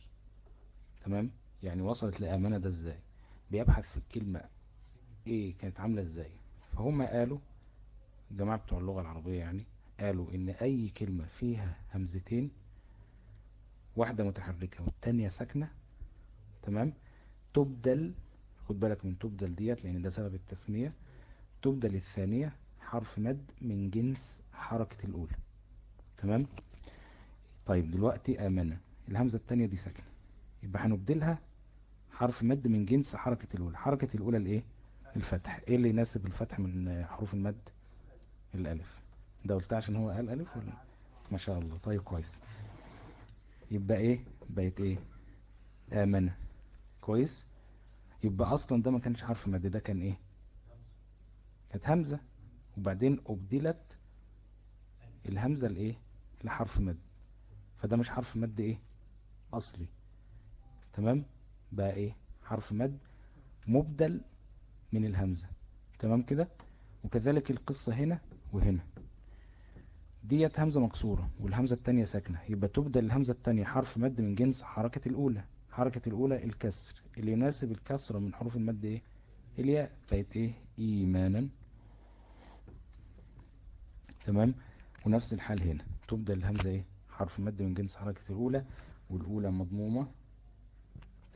تمام؟ يعني وصلت لأمانة ده إزاي؟ بيبحث في الكلمة إيه كانت عاملة إزاي؟ فهم قالوا الجماعة بتوع اللغة العربية يعني قالوا إن أي كلمة فيها همزتين واحدة متحركة والتانية ساكنة تمام؟ تبدل خد بالك من تبدل ديت لأن ده سبب التسمية تبدل الثانية حرف مد من جنس حركة الأولى تمام؟ طيب دلوقتي آمنة. الهمزة التانية دي ساكنة. يبقى هنبدلها حرف مد من جنس حركة الأولى. حركة الأولى الإيه؟ الفتح. إيه اللي يناسب الفتح من حروف المد؟ الألف. ده قلت عشان هو قال ألف ولا؟ ما شاء الله. طيب كويس. يبقى إيه؟ بقت إيه؟ آمنة. كويس؟ يبقى أصلا ده ما كانش حرف مد ده كان إيه؟ كانت همزة. وبعدين أبدلت الهمزة لإيه؟ لحرف مد. فده مش حرف مد إيه؟ أصلي. تمام؟ بقى إيه؟ حرف مد مبدل من الهمزة. تمام كده؟ وكذلك القصة هنا وهنا. ديت همزة مكسورة والهمزة التانية ساكنة. يبقى تبدل الهمزة التانية حرف مد من جنس حركة الأولى. حركة الأولى الكسر. اللي يناسب الكسر من حروف المد إيه؟ الياء. بقت إيه؟ إيمانا. تمام؟ ونفس الحال هنا. تبدل الهمزة إيه؟ حرف مد من جنس حركة الأولى والأولى مضمومة.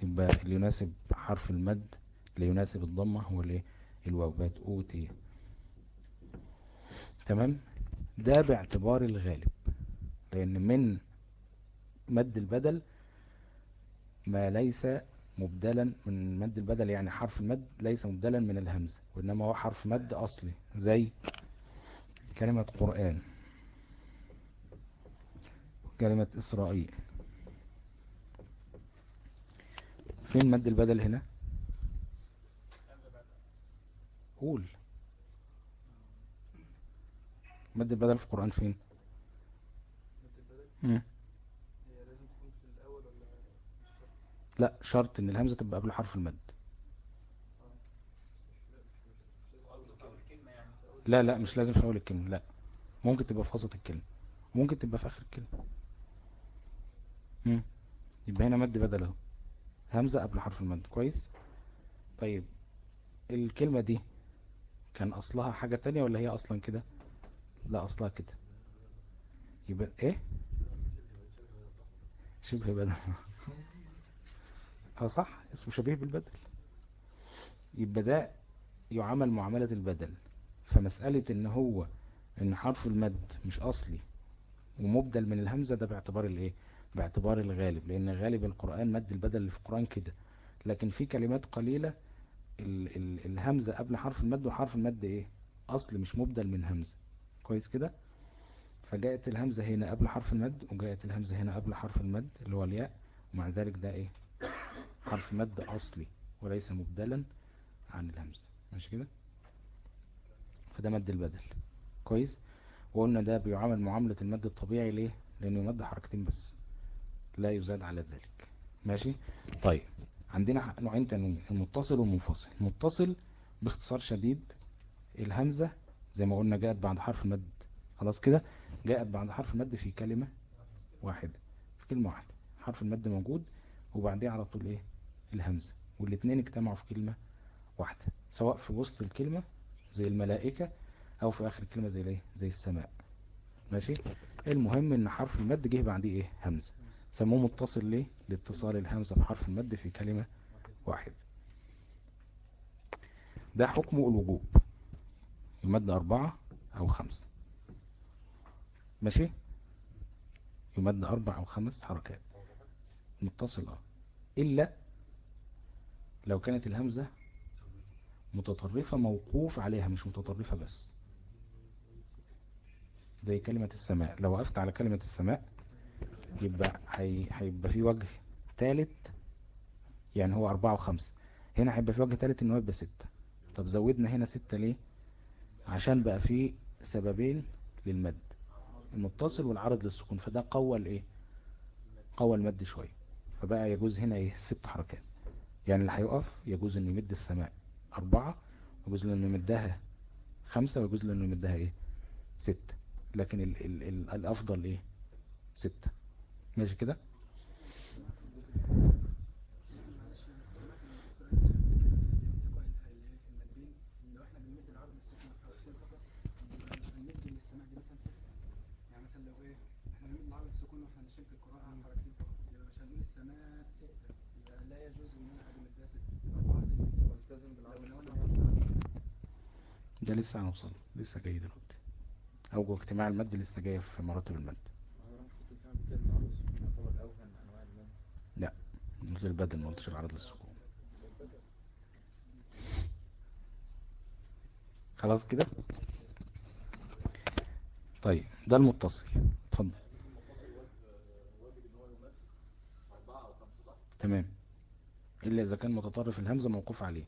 يبقى اللي يناسب حرف المد اللي يناسب الضمة هو الايه الواو بقت اوتي تمام؟ ده باعتبار الغالب. لأن من مد البدل ما ليس مبدلا من مد البدل يعني حرف المد ليس مبدلا من الهمزة وإنما هو حرف مد أصلي زي كلمة قرآن. كلمة إسرائيل. فين مد البدل هنا؟ قول. مد البدل في القرآن فين؟ مم. لا شرط إن الهمزة تبقى قبل حرف المد. لا لا مش لازم في أول الكلمة لا. ممكن تبقى في وسط الكلمة. ممكن تبقى في آخر الكلمة. يبقى هنا مد بدل اهو. همزة قبل حرف المد. كويس؟ طيب الكلمة دي كان أصلها حاجة تانية ولا هي أصلا كده؟ لا أصلها كده. يبقى إيه؟ شبه بدل. آه صح. اسمه شبيه بالبدل. يبقى ده يعامل معاملة البدل. فمسألة إن هو إن حرف المد مش أصلي ومبدل من الهمزة ده باعتبار الإيه؟ باعتبار الغالب لأن غالب القرآن مد البدل اللي في القرآن كده. لكن في كلمات قليلة ال ال الهمزة قبل حرف المد وحرف المد إيه؟ أصل مش مبدل من همزة. كويس كده؟ فجاءت الهمزة هنا قبل حرف المد وجاءت الهمزة هنا قبل حرف المد اللي هو الياء ومع ذلك ده إيه؟ حرف مد أصلي وليس مبدلا عن الهمزة. ماشي كده؟ فده مد البدل. كويس؟ وقلنا ده بيعامل معاملة المد الطبيعي ليه؟ لأنه يمد حركتين بس. لا يزاد على ذلك. ماشي؟ طيب عندنا نوعين تانيين المتصل والمنفصل. المتصل باختصار شديد الهمزة زي ما قلنا جاءت بعد حرف المد خلاص كده؟ جاءت بعد حرف المد في كلمة واحدة في كلمة واحدة. حرف المد موجود وبعديه على طول إيه؟ الهمزة. والاثنين اجتمعوا في كلمة واحدة سواء في وسط الكلمة زي الملائكة أو في آخر الكلمة زي الإيه؟ زي السماء. ماشي؟ المهم إن حرف المد جه بعديه إيه؟ همزة. سموه متصل ليه؟ لاتصال الهمزة بحرف المد في كلمة واحدة. ده حكمه الوجوب. يمد أربعة أو خمسة ماشي؟ يمد أربع أو خمس حركات. متصل آه. إلا لو كانت الهمزة متطرفة موقوف عليها مش متطرفة بس. زي كلمة السماء. لو وقفت على كلمة السماء يبقى هي... هيبقى في وجه ثالث يعني هو أربعة وخمسة. هنا هيبقى في وجه ثالث إن هو يبقى ستة. طب زودنا هنا ستة ليه؟ عشان بقى في سببين للمد. المتصل والعرض للسكون. فده قوى الايه قوى المد شوية. فبقى يجوز هنا إيه؟ ست حركات. يعني اللي هيقف يجوز إنه يمد السماء أربعة يجوز له إنه يمدها خمسة ويجوز له إنه يمدها إيه؟ ستة. لكن ال ال ال الأفضل إيه؟ ستة. ماشي كده. ده لسه هنوصل لسه جاي دلوقتي. اوجه اجتماع المد لسه جاي في مراتب المد. لا قلت البدل ما قلتش العرض للسكون خلاص كده؟ طيب ده المتصل. اتفضل. تمام. إلا إذا كان متطرف الهمزة موقوف عليه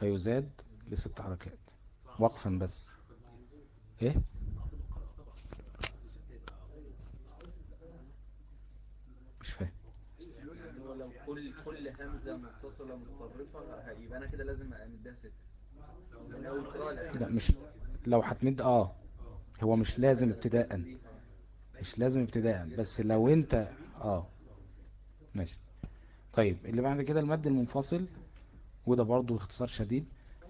فيزاد لست حركات. وقفا بس. إيه مش فاهم يعني هو لو كل كل همزة متصلة متطرفة يبقى أنا كده لازم أمدها ستة. لا مش لو هتمد آه. هو مش لازم ابتداء. مش لازم ابتداء بس لو أنت آه. ماشي. طيب اللي بعد كده المد المنفصل وده برضو باختصار شديد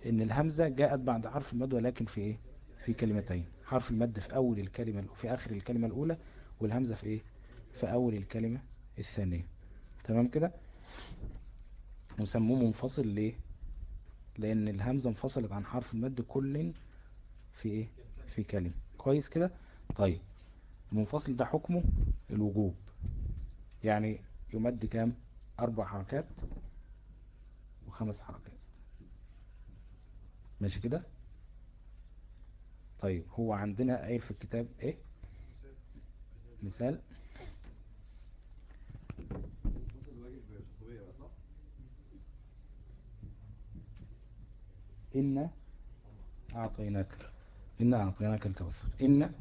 إن الهمزة جاءت بعد حرف المد ولكن في إيه؟ في كلمتين. حرف المد في أول الكلمة في آخر الكلمة الأولى والهمزة في إيه؟ في أول الكلمة الثانية. تمام كده؟ وسموه منفصل ليه؟ لأن الهمزة انفصلت عن حرف المد كل في إيه؟ في كلمة. كويس كده؟ طيب المنفصل ده حكمه؟ الوجوب. يعني يمد كام؟ أربع حركات وخمس حركات. ماشي كده؟ طيب هو عندنا قايل في الكتاب إيه؟ مثال المنفصل واجب شطوية بقى صح؟ إن أعطيناك إن أعطيناك الكوثر. إن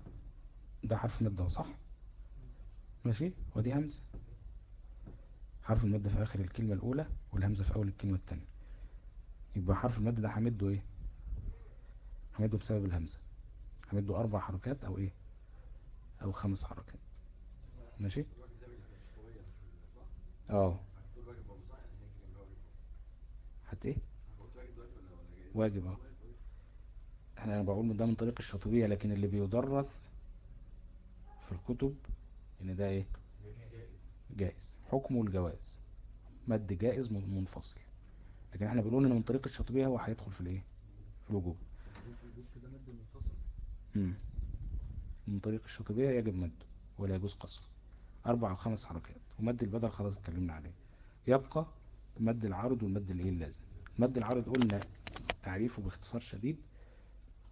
ده حرف مد صح؟ ماشي؟ ودي همزة. حرف المد في آخر الكلمة الأولى والهمزة في أول الكلمة الثانية يبقى حرف المد ده همده إيه؟ همده بسبب الهمزة. همده أربع حركات أو إيه؟ أو خمس حركات. ماشي؟ آه هتقول واجب برضه صح؟ يعني هي كده جنبها واجب حتى إيه أنا قلت واجب دلوقتي ولا ولا جايز؟ واجب آه إحنا أنا بقول ده من طريق الشاطبية لكن اللي بيدرس في الكتب إن ده إيه؟ جائز. حكمه الجواز. مد جائز من- منفصل. لكن إحنا بنقول إن من طريق الشاطبية هو هيدخل في الإيه؟ في الوجوب. من طريق الشاطبية يجب مد ولا يجوز قصر. أربع أو خمس حركات. ومد البدل خلاص اتكلمنا عليه. يبقى مد العرض والمد الإيه اللازم. مد العرض قلنا تعريفه باختصار شديد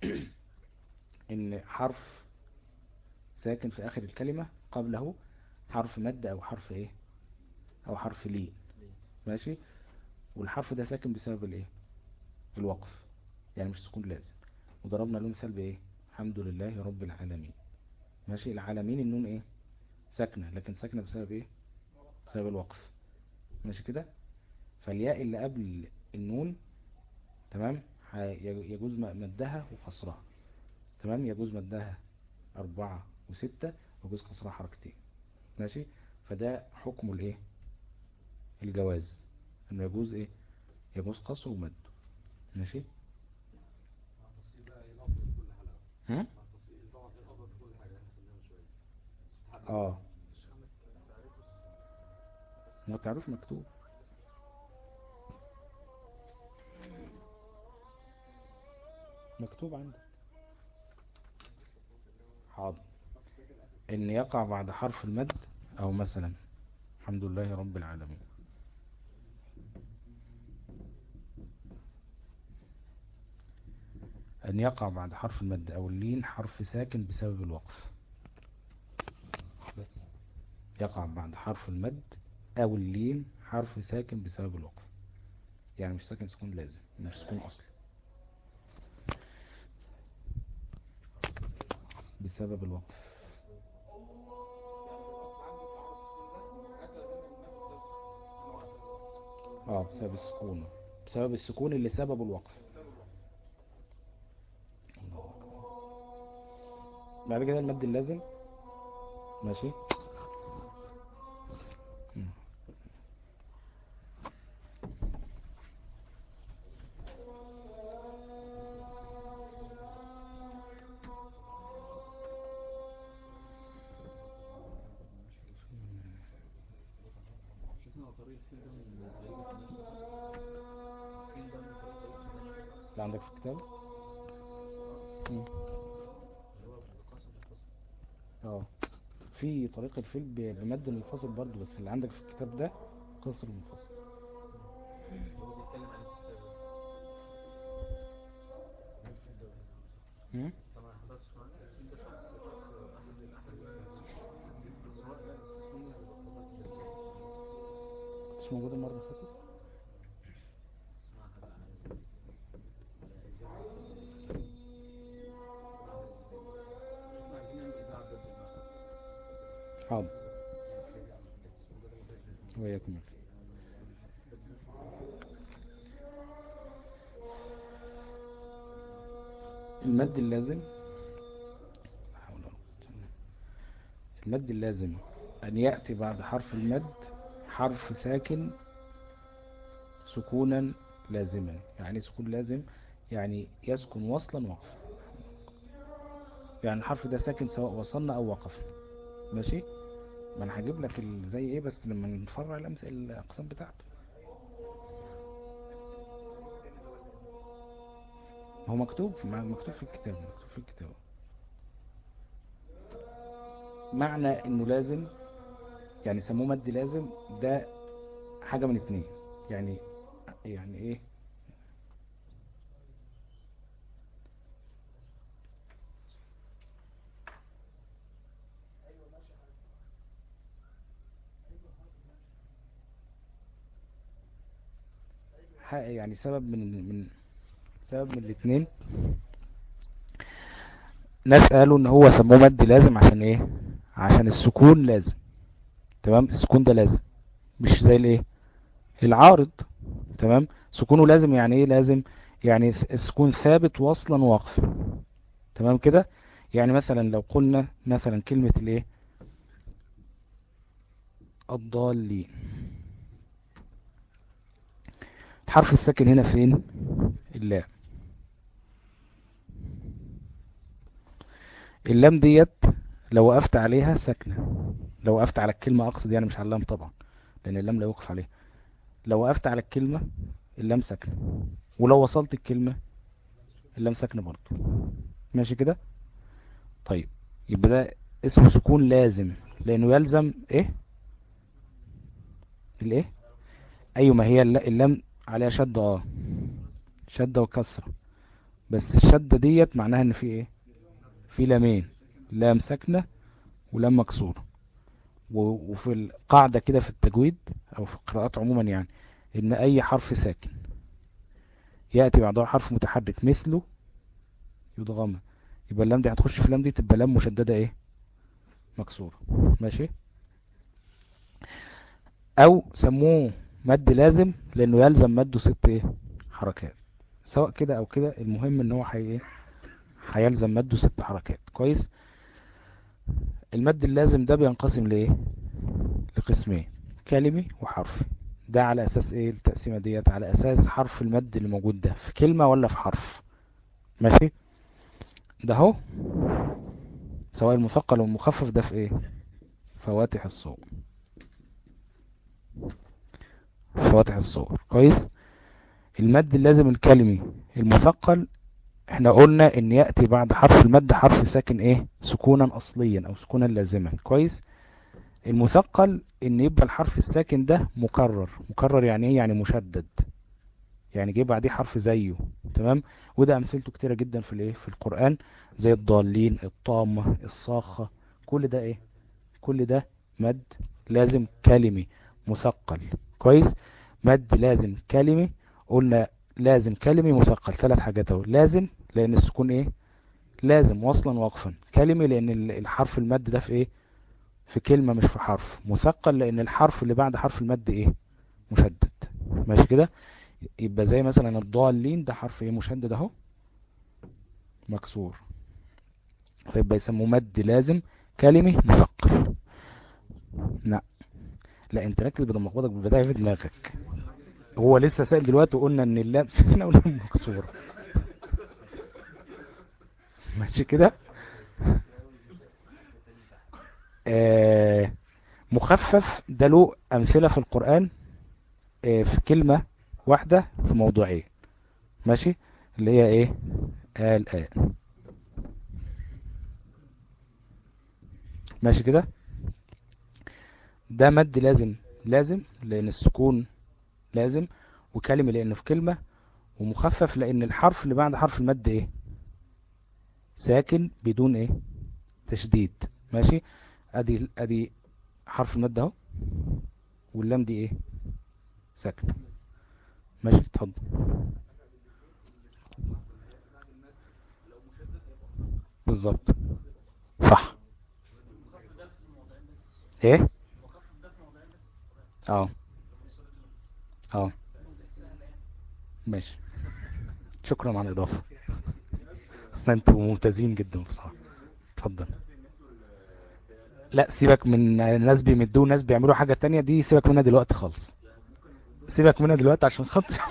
إن حرف ساكن في آخر الكلمة قبله حرف مد أو حرف إيه؟ أو حرف لين. ماشي؟ والحرف ده ساكن بسبب الإيه؟ الوقف. يعني مش سكون لازم. وضربنا له مثال بإيه؟ الحمد لله رب العالمين. ماشي؟ العالمين النون إيه؟ ساكنة لكن ساكنة بسبب إيه؟ بسبب الوقف. ماشي كده؟ فالياء اللي قبل النون تمام؟ يجوز مدها وقصرها تمام؟ يجوز مدها أربعة وستة ويجوز قصرها حركتين. ماشي؟ فده حكم الايه؟ الجواز. إنه يجوز إيه؟ يجوز قصر ومد. ماشي؟ مع التفصيل بقى إيه الافضل مكتوب عندك. حاضر. إن يقع بعد حرف المد أو مثلا الحمد لله رب العالمين. إن يقع بعد حرف المد أو اللين حرف ساكن بسبب الوقف. بس. يقع بعد حرف المد أو اللين حرف ساكن بسبب الوقف. يعني مش ساكن سكون لازم مش سكون أصلي. بسبب الوقف آه بسبب السكون. بسبب السكون اللي سببه الوقف. بعد كده المد اللازم. ماشي. اللي عندك في الكتاب؟ مم. آه. في طريق الفيل بمد منفصل برضو بس اللي عندك في الكتاب ده قصر منفصل اللي هو بيتكلم عن الكتاب ده الفيل ده مم؟ طبعا حضرتك سمعنا الفيل ده شخص شخص أحد الأحاديث سواء لا بس في حضرتك بس مش موجود المرة اللي فاتت اسمعها بقى على الإذاعة إحنا عايزين نعمل إذاعة ضد المسألة حاضر وياكم المد اللازم لا حول ولا قوة إلا بالله. المد اللازم أن يأتي بعد حرف المد حرف ساكن سكونا لازما. يعني سكون لازم يعني يسكن وصلا وقفا. يعني الحرف ده ساكن سواء وصلنا أو وقفنا. ماشي؟ ما أنا هجيب لك زي إيه بس لما نفرع الأمثلة الأقسام بتاعته. هو مكتوب مكتوب في الكتاب مكتوب في الكتاب. معنى إنه لازم يعني سموه مد لازم ده حاجة من اتنين. يعني يعني إيه؟ يعني سبب من من سبب من الاتنين. ناس قالوا إن هو سموه مد لازم عشان إيه؟ عشان السكون لازم. تمام؟ السكون ده لازم. مش زي الايه؟ العارض. تمام؟ سكونه لازم يعني إيه؟ لازم يعني السكون ثابت وصلا ووقفا. تمام كده؟ يعني مثلا لو قلنا مثلا كلمة الايه؟ الضالين. الحرف الساكن هنا فين؟ اللام. اللام ديت لو وقفت عليها ساكنة. لو وقفت على الكلمة أقصد يعني مش على اللام طبعا لأن اللام لا يوقف عليها. لو وقفت على الكلمة اللام ساكنة ولو وصلت الكلمة اللام ساكنة برضو ماشي كده؟ طيب يبقى ده اسمه سكون لازم لأنه يلزم إيه؟ الإيه؟ أيوه ما هي الل- اللام عليها شدة آه. شدة وكسرة. بس الشدة ديت معناها إن في إيه؟ في لامين. لام ساكنة ولام مكسورة وفي القاعدة كده في التجويد أو في القراءات عموما يعني إن أي حرف ساكن يأتي بعده حرف متحرك مثله يضغم يبقى اللام دي هتخش في اللام دي تبقى لام مشددة إيه؟ مكسورة. ماشي؟ أو سموه مد لازم لأنه يلزم مده ست إيه؟ حركات. سواء كده أو كده المهم إن هو حي إيه؟ هيلزم مده ست حركات. كويس؟ المد اللازم ده بينقسم لإيه؟ لقسمين كلمي وحرفي ده على أساس إيه؟ التقسيمة ديت على أساس حرف المد اللي موجود ده. في كلمة ولا في حرف؟ ماشي؟ ده أهو. سواء المثقل والمخفف ده في إيه؟ فواتح الصور فواتح الصور كويس؟ المد اللازم الكلمي المثقل إحنا قلنا ان يأتي بعد حرف المد حرف ساكن إيه؟ سكونا اصليا أو سكونا لازما. كويس؟ المثقل ان يبقى الحرف الساكن ده مكرر. مكرر يعني إيه؟ يعني مشدد. يعني جه بعديه حرف زيه. تمام؟ وده أمثلته كتيرة جدا في الايه؟ في القرآن. زي الضالين الطامة الصاخة. كل ده إيه؟ كل ده مد لازم كلمي مثقل. كويس؟ مد لازم كلمي قلنا لازم كلمي مثقل ثلاث حاجات أهو. لازم لأن السكون إيه؟ لازم وصلا وقفا. كلمي لأن ال- الحرف المد ده في إيه؟ في كلمة مش في حرف. مثقل لأن الحرف اللي بعد حرف المد إيه؟ مشدد. ماشي كده؟ يبقى زي مثلا الضالين ده حرف إيه؟ مشدد أهو. مكسور. فيبقى يسموه مد لازم كلمي مثقل. لا لا أنت ركز بدل ما اخبطك بالبداية في دماغك. هو لسه سائل دلوقتي وقلنا إن اللام ساكنه واللام مكسوره ماشي كده؟ آه مخفف ده له أمثلة في القرآن آه، في كلمة واحدة في موضوعين. ماشي؟ اللي هي إيه؟ الآن ماشي كده؟ ده مد لازم لازم لأن السكون لازم وكلمة لأنه في كلمة ومخفف لأن الحرف اللي بعد حرف المد إيه؟ ساكن بدون إيه؟ تشديد. ماشي؟ أدي أدي حرف المد أهو. واللام دي إيه؟ ساكنة. ماشي اتفضل. بالظبط. صح. إيه؟ آه. آه. ماشي. شكرا على الإضافة. ما أنتوا ممتازين جدا بصراحة. اتفضل. لا سيبك من ناس بيمدوا ناس بيعملوا حاجة تانية دي سيبك منها دلوقتي خالص. سيبك منها دلوقتي عشان خاطر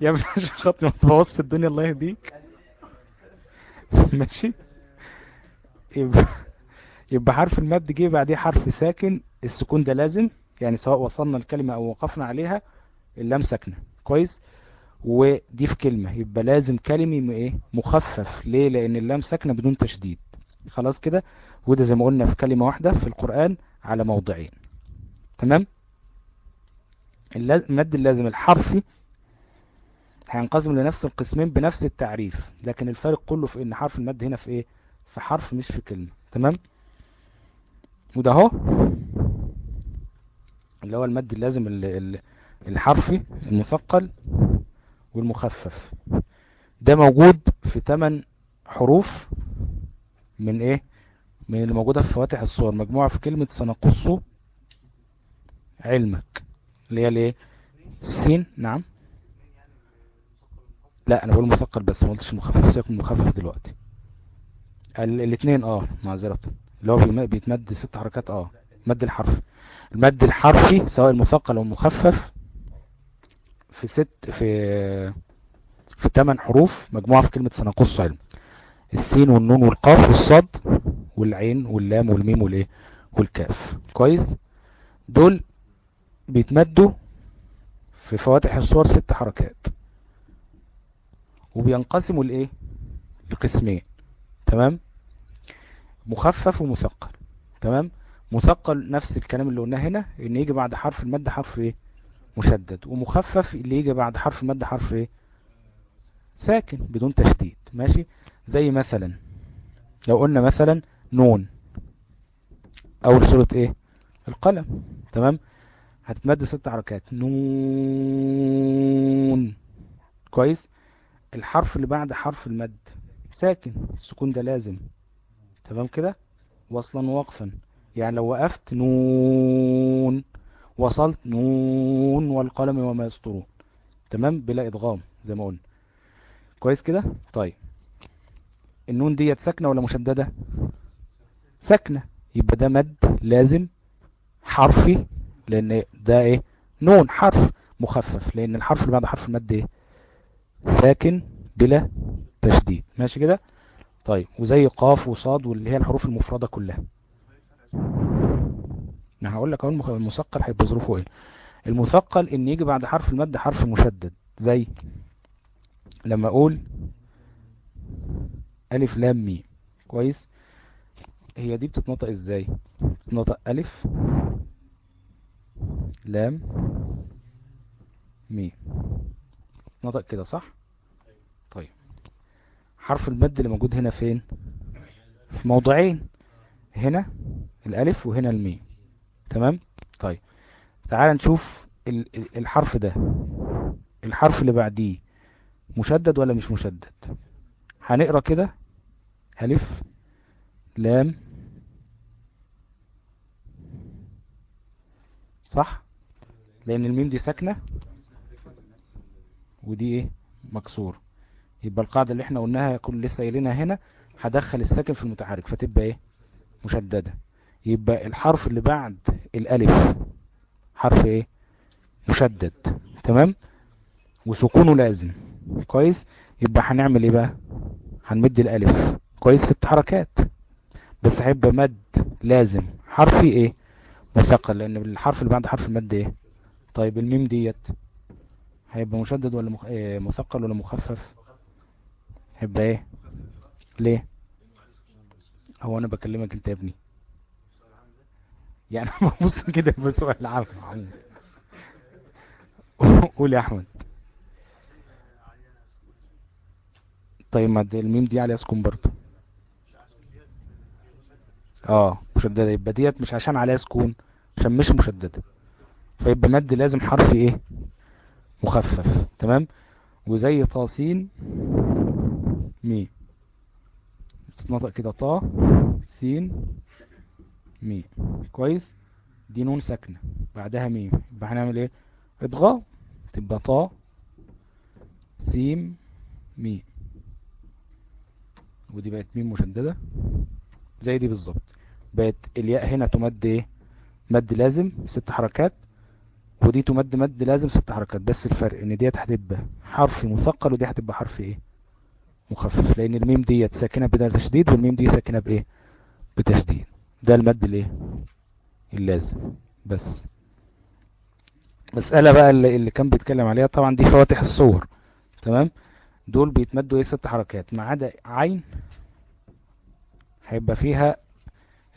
يا ابني عشان خاطر ما الدنيا الله يهديك. ماشي. يبقى يبقى حرف المد جه بعديه حرف ساكن السكون ده لازم. يعني سواء وصلنا الكلمة أو وقفنا عليها اللام ساكنة. كويس؟ ودي في كلمة يبقى لازم كلمة م- إيه؟ مخفف. ليه؟ لأن اللام ساكنة بدون تشديد. خلاص كده؟ وده زي ما قلنا في كلمة واحدة في القرآن على موضعين. تمام؟ المد اللازم الحرفي هينقسم لنفس القسمين بنفس التعريف لكن الفرق كله في إن حرف المد هنا في إيه؟ في حرف مش في كلمة. تمام؟ وده أهو. اللي هو المد اللازم ال- ال- الحرفي المثقل والمخفف. ده موجود في 8 حروف من إيه؟ من اللي موجودة في فواتح الصور. مجموعة في كلمة سنقص علمك اللي هي الإيه؟ السين نعم. لا أنا بقول مثقل بس ما قلتش مخفف. سيبك من المخفف دلوقتي. ال- الاثنين آه معذرة. اللي هو بيتمد ست حركات آه مد الحرف. المد الحرفي سواء المثقل أو المخفف في ست في في ثمان حروف مجموعة في كلمة سنقص علم. السين والنون والقاف والصاد والعين واللام والميم والإيه؟ والكاف. كويس؟ دول بيتمدوا في فواتح الصور ست حركات. وبينقسموا لإيه؟ لقسمين. تمام؟ مخفف ومثقل. تمام؟ مثقل نفس الكلام اللي قلناه هنا إن يجي بعد حرف المد حرف إيه؟ مشدد. ومخفف اللي يجي بعد حرف المد حرف إيه؟ ساكن بدون تشديد. ماشي؟ زي مثلا لو قلنا مثلا نون أول سورة إيه؟ القلم. تمام؟ هتتمد ست حركات. نون. كويس؟ الحرف اللي بعد حرف المد ساكن. السكون ده لازم. تمام كده؟ وصلا ووقفا. يعني لو وقفت نون وصلت نون والقلم وما يسطرون. تمام؟ بلا إدغام زي ما قلنا. كويس كده؟ طيب. النون ديت ساكنة ولا مشددة؟ ساكنة. يبقى ده مد لازم حرفي لأن ده إيه؟ نون حرف مخفف. لأن الحرف اللي بعد حرف المد إيه؟ ساكن بلا تشديد. ماشي كده؟ طيب. وزي قاف وصاد واللي هي الحروف المفردة كلها. أنا هقول لك اهو المثقل هيبقى ظروفه إيه. المثقل ان يجي بعد حرف المد حرف مشدد زي لما أقول ألف لام ميم. كويس؟ هي دي بتتنطق إزاي؟ بتتنطق ألف لام ميم. نطق كده صح؟ طيب. حرف المد اللي موجود هنا فين؟ في موضعين هنا الألف وهنا الميم. تمام؟ طيب تعال نشوف ال- ال- الحرف ده. الحرف اللي بعديه مشدد ولا مش مشدد؟ هنقرأ كده. ألف لام. صح؟ لأن الميم دي ساكنة ودي إيه؟ مكسور. يبقى القاعدة اللي إحنا قلناها كل لسه قايلينها هنا هدخل الساكن في المتحرك فتبقى إيه؟ مشددة. يبقى الحرف اللي بعد الألف حرف إيه؟ مشدد. تمام؟ وسكونه لازم. كويس؟ يبقى هنعمل إيه بقى؟ هنمد الألف. كويس؟ ست حركات. بس هيبقى مد لازم. حرفي إيه؟ مثقل لأن الحرف اللي بعد حرف المد إيه؟ طيب الميم ديت هيبقى مشدد ولا مخ... آه، مثقل ولا مخفف؟ هيبقى إيه؟ ليه؟ هو أنا بكلمك أنت يا ابني. يعني ببص كده بسؤال عموما. قول يا أحمد. طيب ما الميم دي عليها سكون برضه. آه مشددة. يبقى ديت مش عشان عليها سكون عشان مش مشددة. فيبقى مد لازم حرف إيه؟ مخفف. تمام؟ وزي طاسين مي تتنطق كده طا سين مي كويس؟ دي نون ساكنة. بعدها ميم. يبقى هنعمل إيه؟ ادغام تبقى طا سيم مي ودي بقت ميم مشددة. زي دي بالظبط. بقت الياء هنا تمد إيه؟ مد لازم ست حركات. ودي تمد مد لازم ست حركات. بس الفرق إن ديت هتبقى حرف مثقل ودي هتبقى حرف إيه؟ مخفف. لأن الميم ديت ساكنة بدون تشديد والميم دي ساكنة بإيه؟ بتشديد. ده المد الايه اللازم. بس. مسألة بقى اللي, اللي كان بيتكلم عليها طبعا دي فواتح الصور. تمام؟ دول بيتمدوا إيه؟ ست حركات. ما عدا عين هيبقى فيها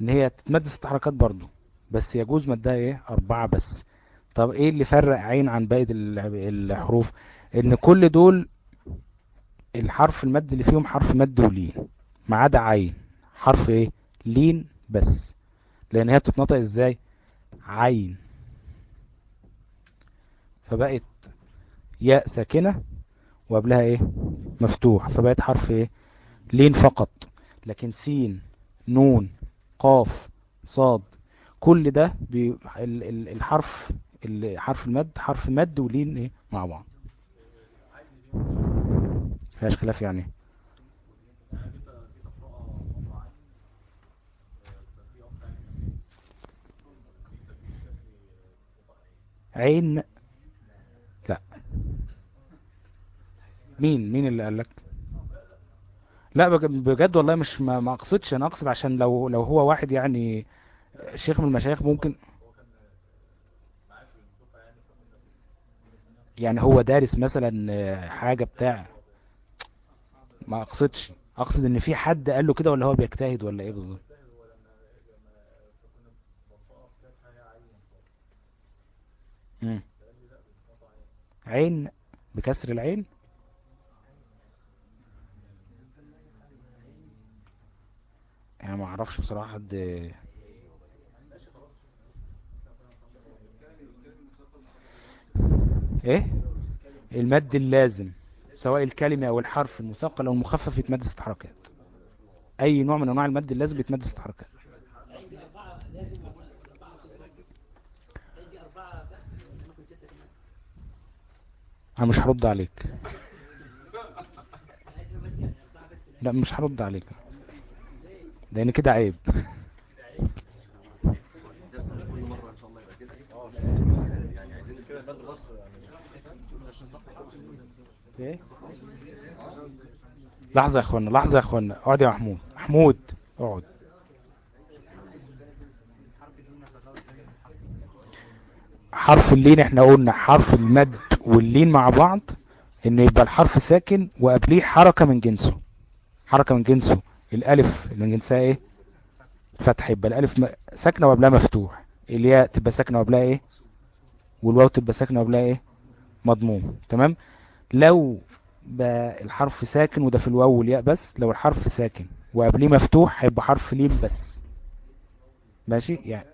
إن هي تتمد ست حركات برضو. بس يجوز مدها إيه؟ أربعة بس. طب إيه اللي فرق عين عن باقي ال- الحروف؟ إن كل دول الحرف المد اللي فيهم حرف مد ولين. ما عدا عين. حرف إيه؟ لين بس. لأن هي بتتنطق إزاي؟ عين. فبقت ياء ساكنة وقبلها إيه؟ مفتوح. فبقت حرف إيه؟ لين فقط. لكن سين نون قاف صاد كل ده بي ال- ال- الحرف ال- حرف المد حرف مد ولين إيه؟ مع بعض. فيهاش خلاف يعني. عين. لا. مين؟ مين اللي قال لك؟ لا بج- بجد والله مش ما ما أقصدش. أنا أقصد عشان لو لو هو واحد يعني شيخ من المشايخ ممكن. يعني هو دارس مثلا حاجة بتاع ما أقصدش. أقصد إن في حد قال له كده ولا هو بيجتهد ولا إيه بالظبط؟ عين بكسر العين؟ يعني ما أعرفش بصراحة حد. إيه؟ المد اللازم سواء الكلمة أو الحرف المثقل أو المخفف يتمد ست حركات اي نوع من انواع المد اللازم يتمد ست حركات عندي أربعة لازم أربعة صفر عندي أربعة بس ممكن ستة كمان أنا مش هرد عليك. لا مش هرد عليك. لأن كده عيب. إيه؟ لحظة يا إخوانا لحظة يا إخوانا. اقعد يا محمود. محمود اقعد. حرف اللين إحنا قلنا حرف المد. واللين مع بعض انه يبقى الحرف ساكن وقبليه حركة من جنسه. حركة من جنسه. الألف اللي من جنسها إيه؟ فتح. يبقى الألف ساكنة وقبلها مفتوح. الياء تبقى ساكنة وقبلها إيه؟ والواو تبقى ساكنة وقبلها إيه؟ مضموم. تمام؟ لو بقى الحرف ساكن وده في الواو والياء بس لو الحرف ساكن وقبليه مفتوح هيبقى حرف لين بس. ماشي؟ يعني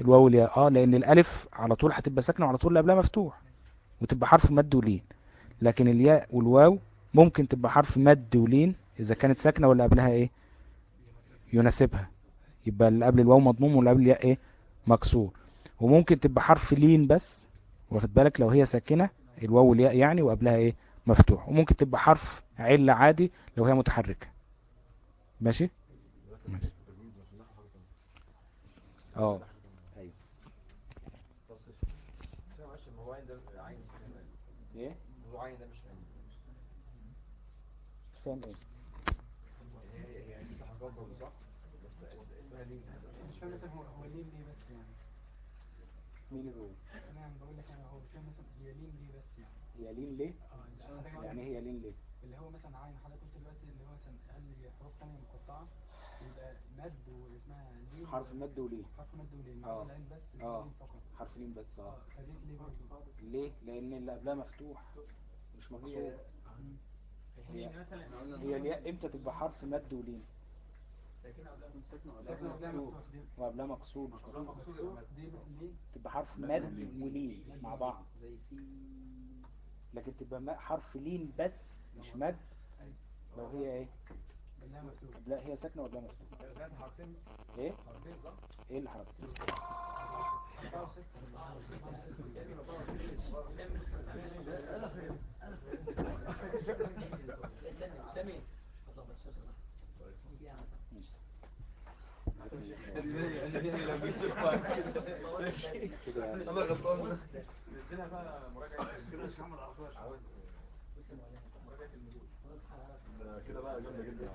الواو والياء آه لأن الألف على طول هتبقى ساكنة وعلى طول اللي قبلها مفتوح. وتبقى حرف مد ولين. لكن الياء والواو ممكن تبقى حرف مد ولين إذا كانت ساكنة ولا قبلها إيه؟ يناسبها. يبقى اللي قبل الواو مضموم واللي قبل الياء إيه؟ مكسور. وممكن تبقى حرف لين بس واخد بالك؟ لو هي ساكنة الواو والياء يعني وقبلها إيه؟ مفتوح. وممكن تبقى حرف علة عادي لو هي متحركة. ماشي؟ ماشي. آه أيوه إيه؟ هو عين ده مش عين إيه؟ هي هي برضه صح؟ بس اس- اسمها ليه مش فاهم مثلا هو هو ليه ليه بس يعني. مين الواو أنا بقول لك أنا هو مش فاهم مثلا هي لين ليه بس يعني. هي لين ليه؟ آه حضرتك يعني هي لين ليه؟ اللي هو مثلا عين حضرتك قلت دلوقتي اللي هو مثلا قال لي حروف ثانية مقطعة. مد واسمها لين حرف مد وليه. حرف مد ولين آه. العين بس آه. لين فقط. حرف لين بس آه. آه. خليت ليه برضه ليه؟ لأن اللي قبلها مفتوح مش مكسور هي هي الياء إمتى تبقى حرف مد ولين ساكنة قبلها ليه؟ تبقى حرف مد ولين مع بعض. زي سي. لكن تبقى حرف لين بس مش مد. لو هي إيه؟ مفتوح لا هي ساكنة ولا مفتوحة؟ إيه إيه اللي حرف أربعة وستة استنى ما تلخبطش نيجي كده يعني. أنا غلطان نزلها بقى كده مش عاوز المدود كده بقى جامدة جدا.